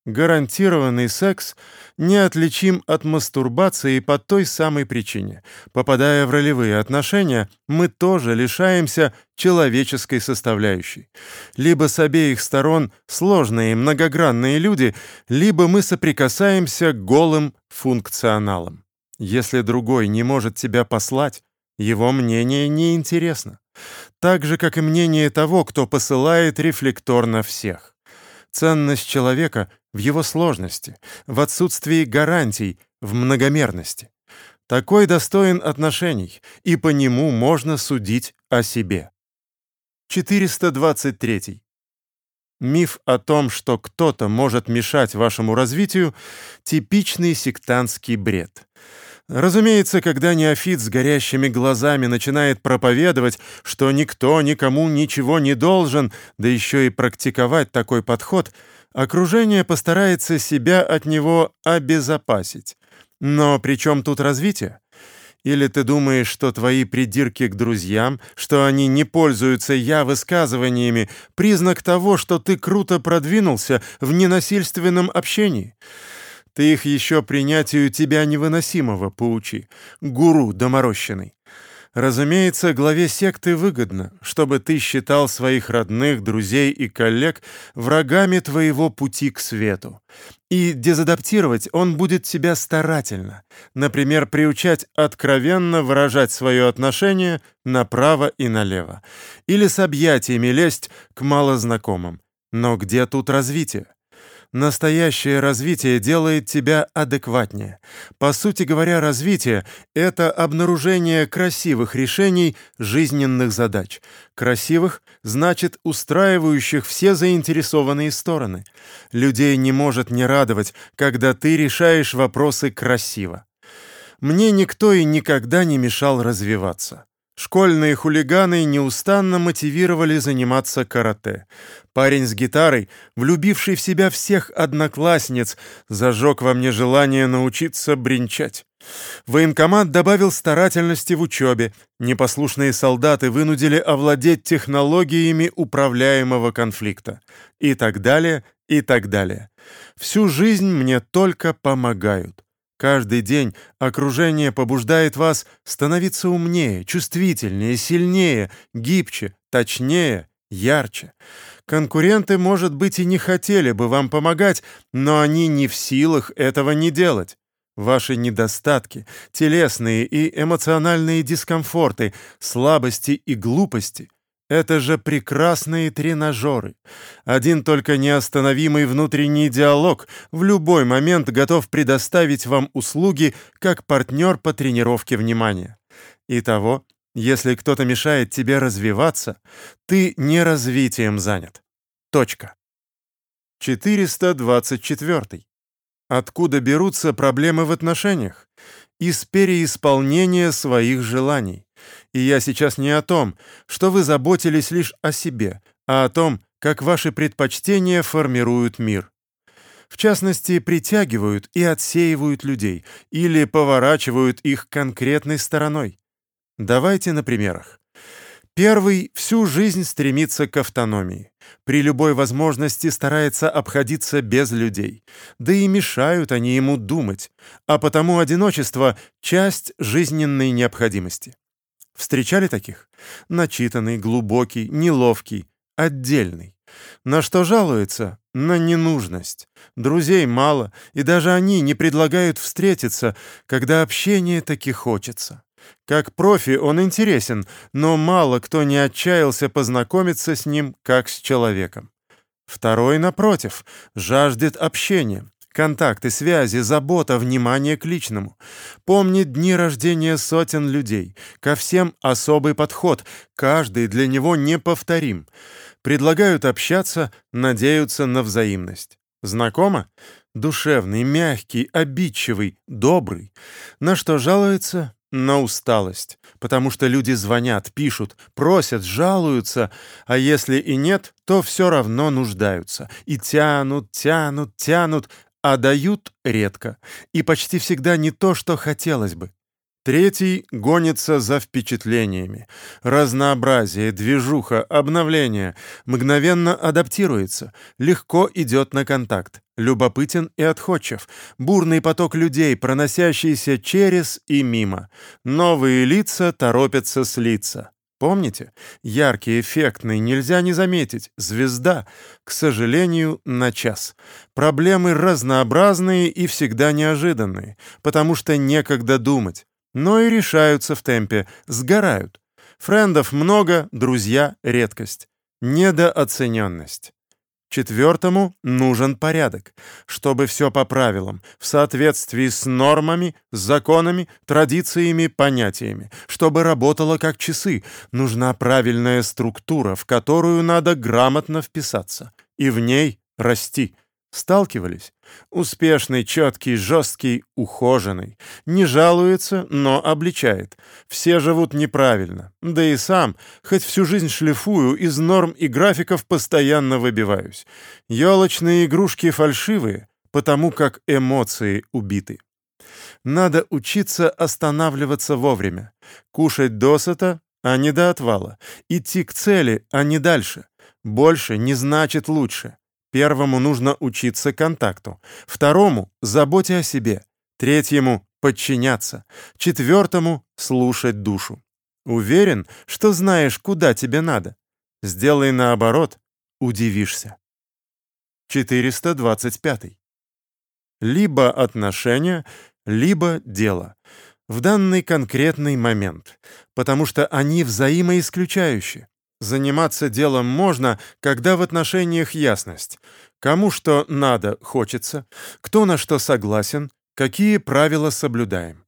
Гарантированный секс неотличим от мастурбации по той самой причине. Попадая в ролевые отношения, мы тоже лишаемся человеческой составляющей. Либо с обеих сторон сложные многогранные люди, либо мы соприкасаемся голым функционалом. Если другой не может тебя послать, его мнение неинтересно. Так же, как и мнение того, кто посылает рефлекторно всех. Ценность человека в его сложности, в отсутствии гарантий, в многомерности. Такой достоин отношений, и по нему можно судить о себе. 423. Миф о том, что кто-то может мешать вашему развитию — типичный сектантский бред. Разумеется, когда неофит с горящими глазами начинает проповедовать, что никто никому ничего не должен, да еще и практиковать такой подход, окружение постарается себя от него обезопасить. Но при чем тут развитие? Или ты думаешь, что твои придирки к друзьям, что они не пользуются я-высказываниями, признак того, что ты круто продвинулся в ненасильственном общении? Ты их еще принятию тебя невыносимого поучи, гуру доморощенный. Разумеется, главе секты выгодно, чтобы ты считал своих родных, друзей и коллег врагами твоего пути к свету. И дезадаптировать он будет тебя старательно, например, приучать откровенно выражать свое отношение направо и налево, или с объятиями лезть к малознакомым. Но где тут развитие? Настоящее развитие делает тебя адекватнее. По сути говоря, развитие — это обнаружение красивых решений жизненных задач. Красивых — значит устраивающих все заинтересованные стороны. Людей не может не радовать, когда ты решаешь вопросы красиво. Мне никто и никогда не мешал развиваться. Школьные хулиганы неустанно мотивировали заниматься карате. Парень с гитарой, влюбивший в себя всех одноклассниц, зажег во мне желание научиться бренчать. Военкомат добавил старательности в учебе. Непослушные солдаты вынудили овладеть технологиями управляемого конфликта. И так далее, и так далее. Всю жизнь мне только помогают. Каждый день окружение побуждает вас становиться умнее, чувствительнее, сильнее, гибче, точнее, ярче. Конкуренты, может быть, и не хотели бы вам помогать, но они не в силах этого не делать. Ваши недостатки, телесные и эмоциональные дискомфорты, слабости и глупости это же прекрасные тренажеры. Один только неостановимый внутренний диалог в любой момент готов предоставить вам услуги как партнер по тренировке внимания. Итого, если кто-то мешает тебе развиваться, ты не развитием занят. Точка. 424. Откуда берутся проблемы в отношениях? Из переисполнения своих желаний. И я сейчас не о том, что вы заботились лишь о себе, а о том, как ваши предпочтения формируют мир. В частности, притягивают и отсеивают людей или поворачивают их конкретной стороной. Давайте на примерах. Первый всю жизнь стремится к автономии. При любой возможности старается обходиться без людей. Да и мешают они ему думать, а потому одиночество — часть жизненной необходимости. Встречали таких? Начитанный, глубокий, неловкий, отдельный. На что жалуется? На ненужность. Друзей мало, и даже они не предлагают встретиться, когда общение таки хочется. Как профи он интересен, но мало кто не отчаялся познакомиться с ним как с человеком. Второй, напротив, жаждет общения, Контакты, связи, забота, внимание к личному. Помнит дни рождения сотен людей. Ко всем особый подход. Каждый для него неповторим. Предлагают общаться, надеются на взаимность. Знакомо? Душевный, мягкий, обидчивый, добрый. На что жалуется? На усталость. Потому что люди звонят, пишут, просят, жалуются, а если и нет, то все равно нуждаются. И тянут, тянут, тянут, а дают редко и почти всегда не то, что хотелось бы. Третий гонится за впечатлениями. Разнообразие, движуха, обновление. Мгновенно адаптируется, легко идет на контакт. Любопытен и отходчив. Бурный поток людей, проносящийся через и мимо. Новые лица торопятся слиться. Помните? Яркий, эффектный, нельзя не заметить. Звезда, к сожалению, на час. Проблемы разнообразные и всегда неожиданные, потому что некогда думать. Но и решаются в темпе, сгорают. Френдов много, друзья — редкость. Недооцененность. Четвертому нужен порядок, чтобы все по правилам, в соответствии с нормами, законами, традициями, понятиями, чтобы работало как часы. Нужна правильная структура, в которую надо грамотно вписаться, и в ней расти. Сталкивались? Успешный, четкий, жесткий, ухоженный. Не жалуется, но обличает. Все живут неправильно. Да и сам, хоть всю жизнь шлифую, из норм и графиков постоянно выбиваюсь. Елочные игрушки фальшивые, потому как эмоции убиты. Надо учиться останавливаться вовремя. Кушать досыта, а не до отвала. Идти к цели, а не дальше. Больше не значит лучше. Первому нужно учиться контакту, второму — заботе о себе, третьему — подчиняться, четвертому — слушать душу. Уверен, что знаешь, куда тебе надо. Сделай наоборот, удивишься. 425. Либо отношения, либо дело. В данный конкретный момент, потому что они взаимоисключающие. Заниматься делом можно, когда в отношениях ясность. Кому что надо, хочется, кто на что согласен, какие правила соблюдаем.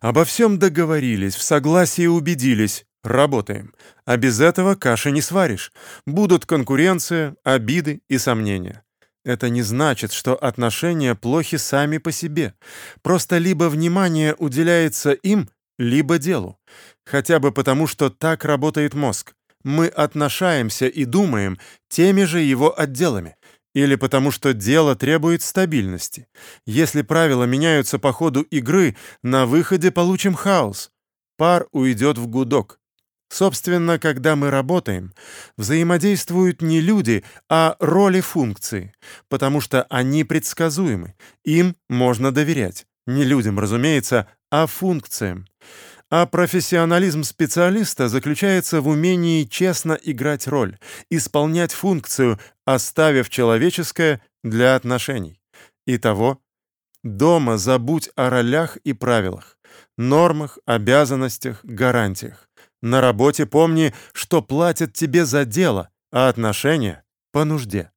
Обо всем договорились, в согласии убедились, работаем. А без этого каши не сваришь. Будут конкуренция, обиды и сомнения. Это не значит, что отношения плохи сами по себе. Просто либо внимание уделяется им, либо делу. Хотя бы потому, что так работает мозг. Мы отношаемся и думаем теми же его отделами. Или потому, что дело требует стабильности. Если правила меняются по ходу игры, на выходе получим хаос. Пар уйдет в гудок. Собственно, когда мы работаем, взаимодействуют не люди, а роли функции, потому что они предсказуемы, им можно доверять. Не людям, разумеется, а функциям. А профессионализм специалиста заключается в умении честно играть роль, исполнять функцию, оставив человеческое для отношений. Итого, дома забудь о ролях и правилах, нормах, обязанностях, гарантиях. На работе помни, что платят тебе за дело, а отношения — по нужде.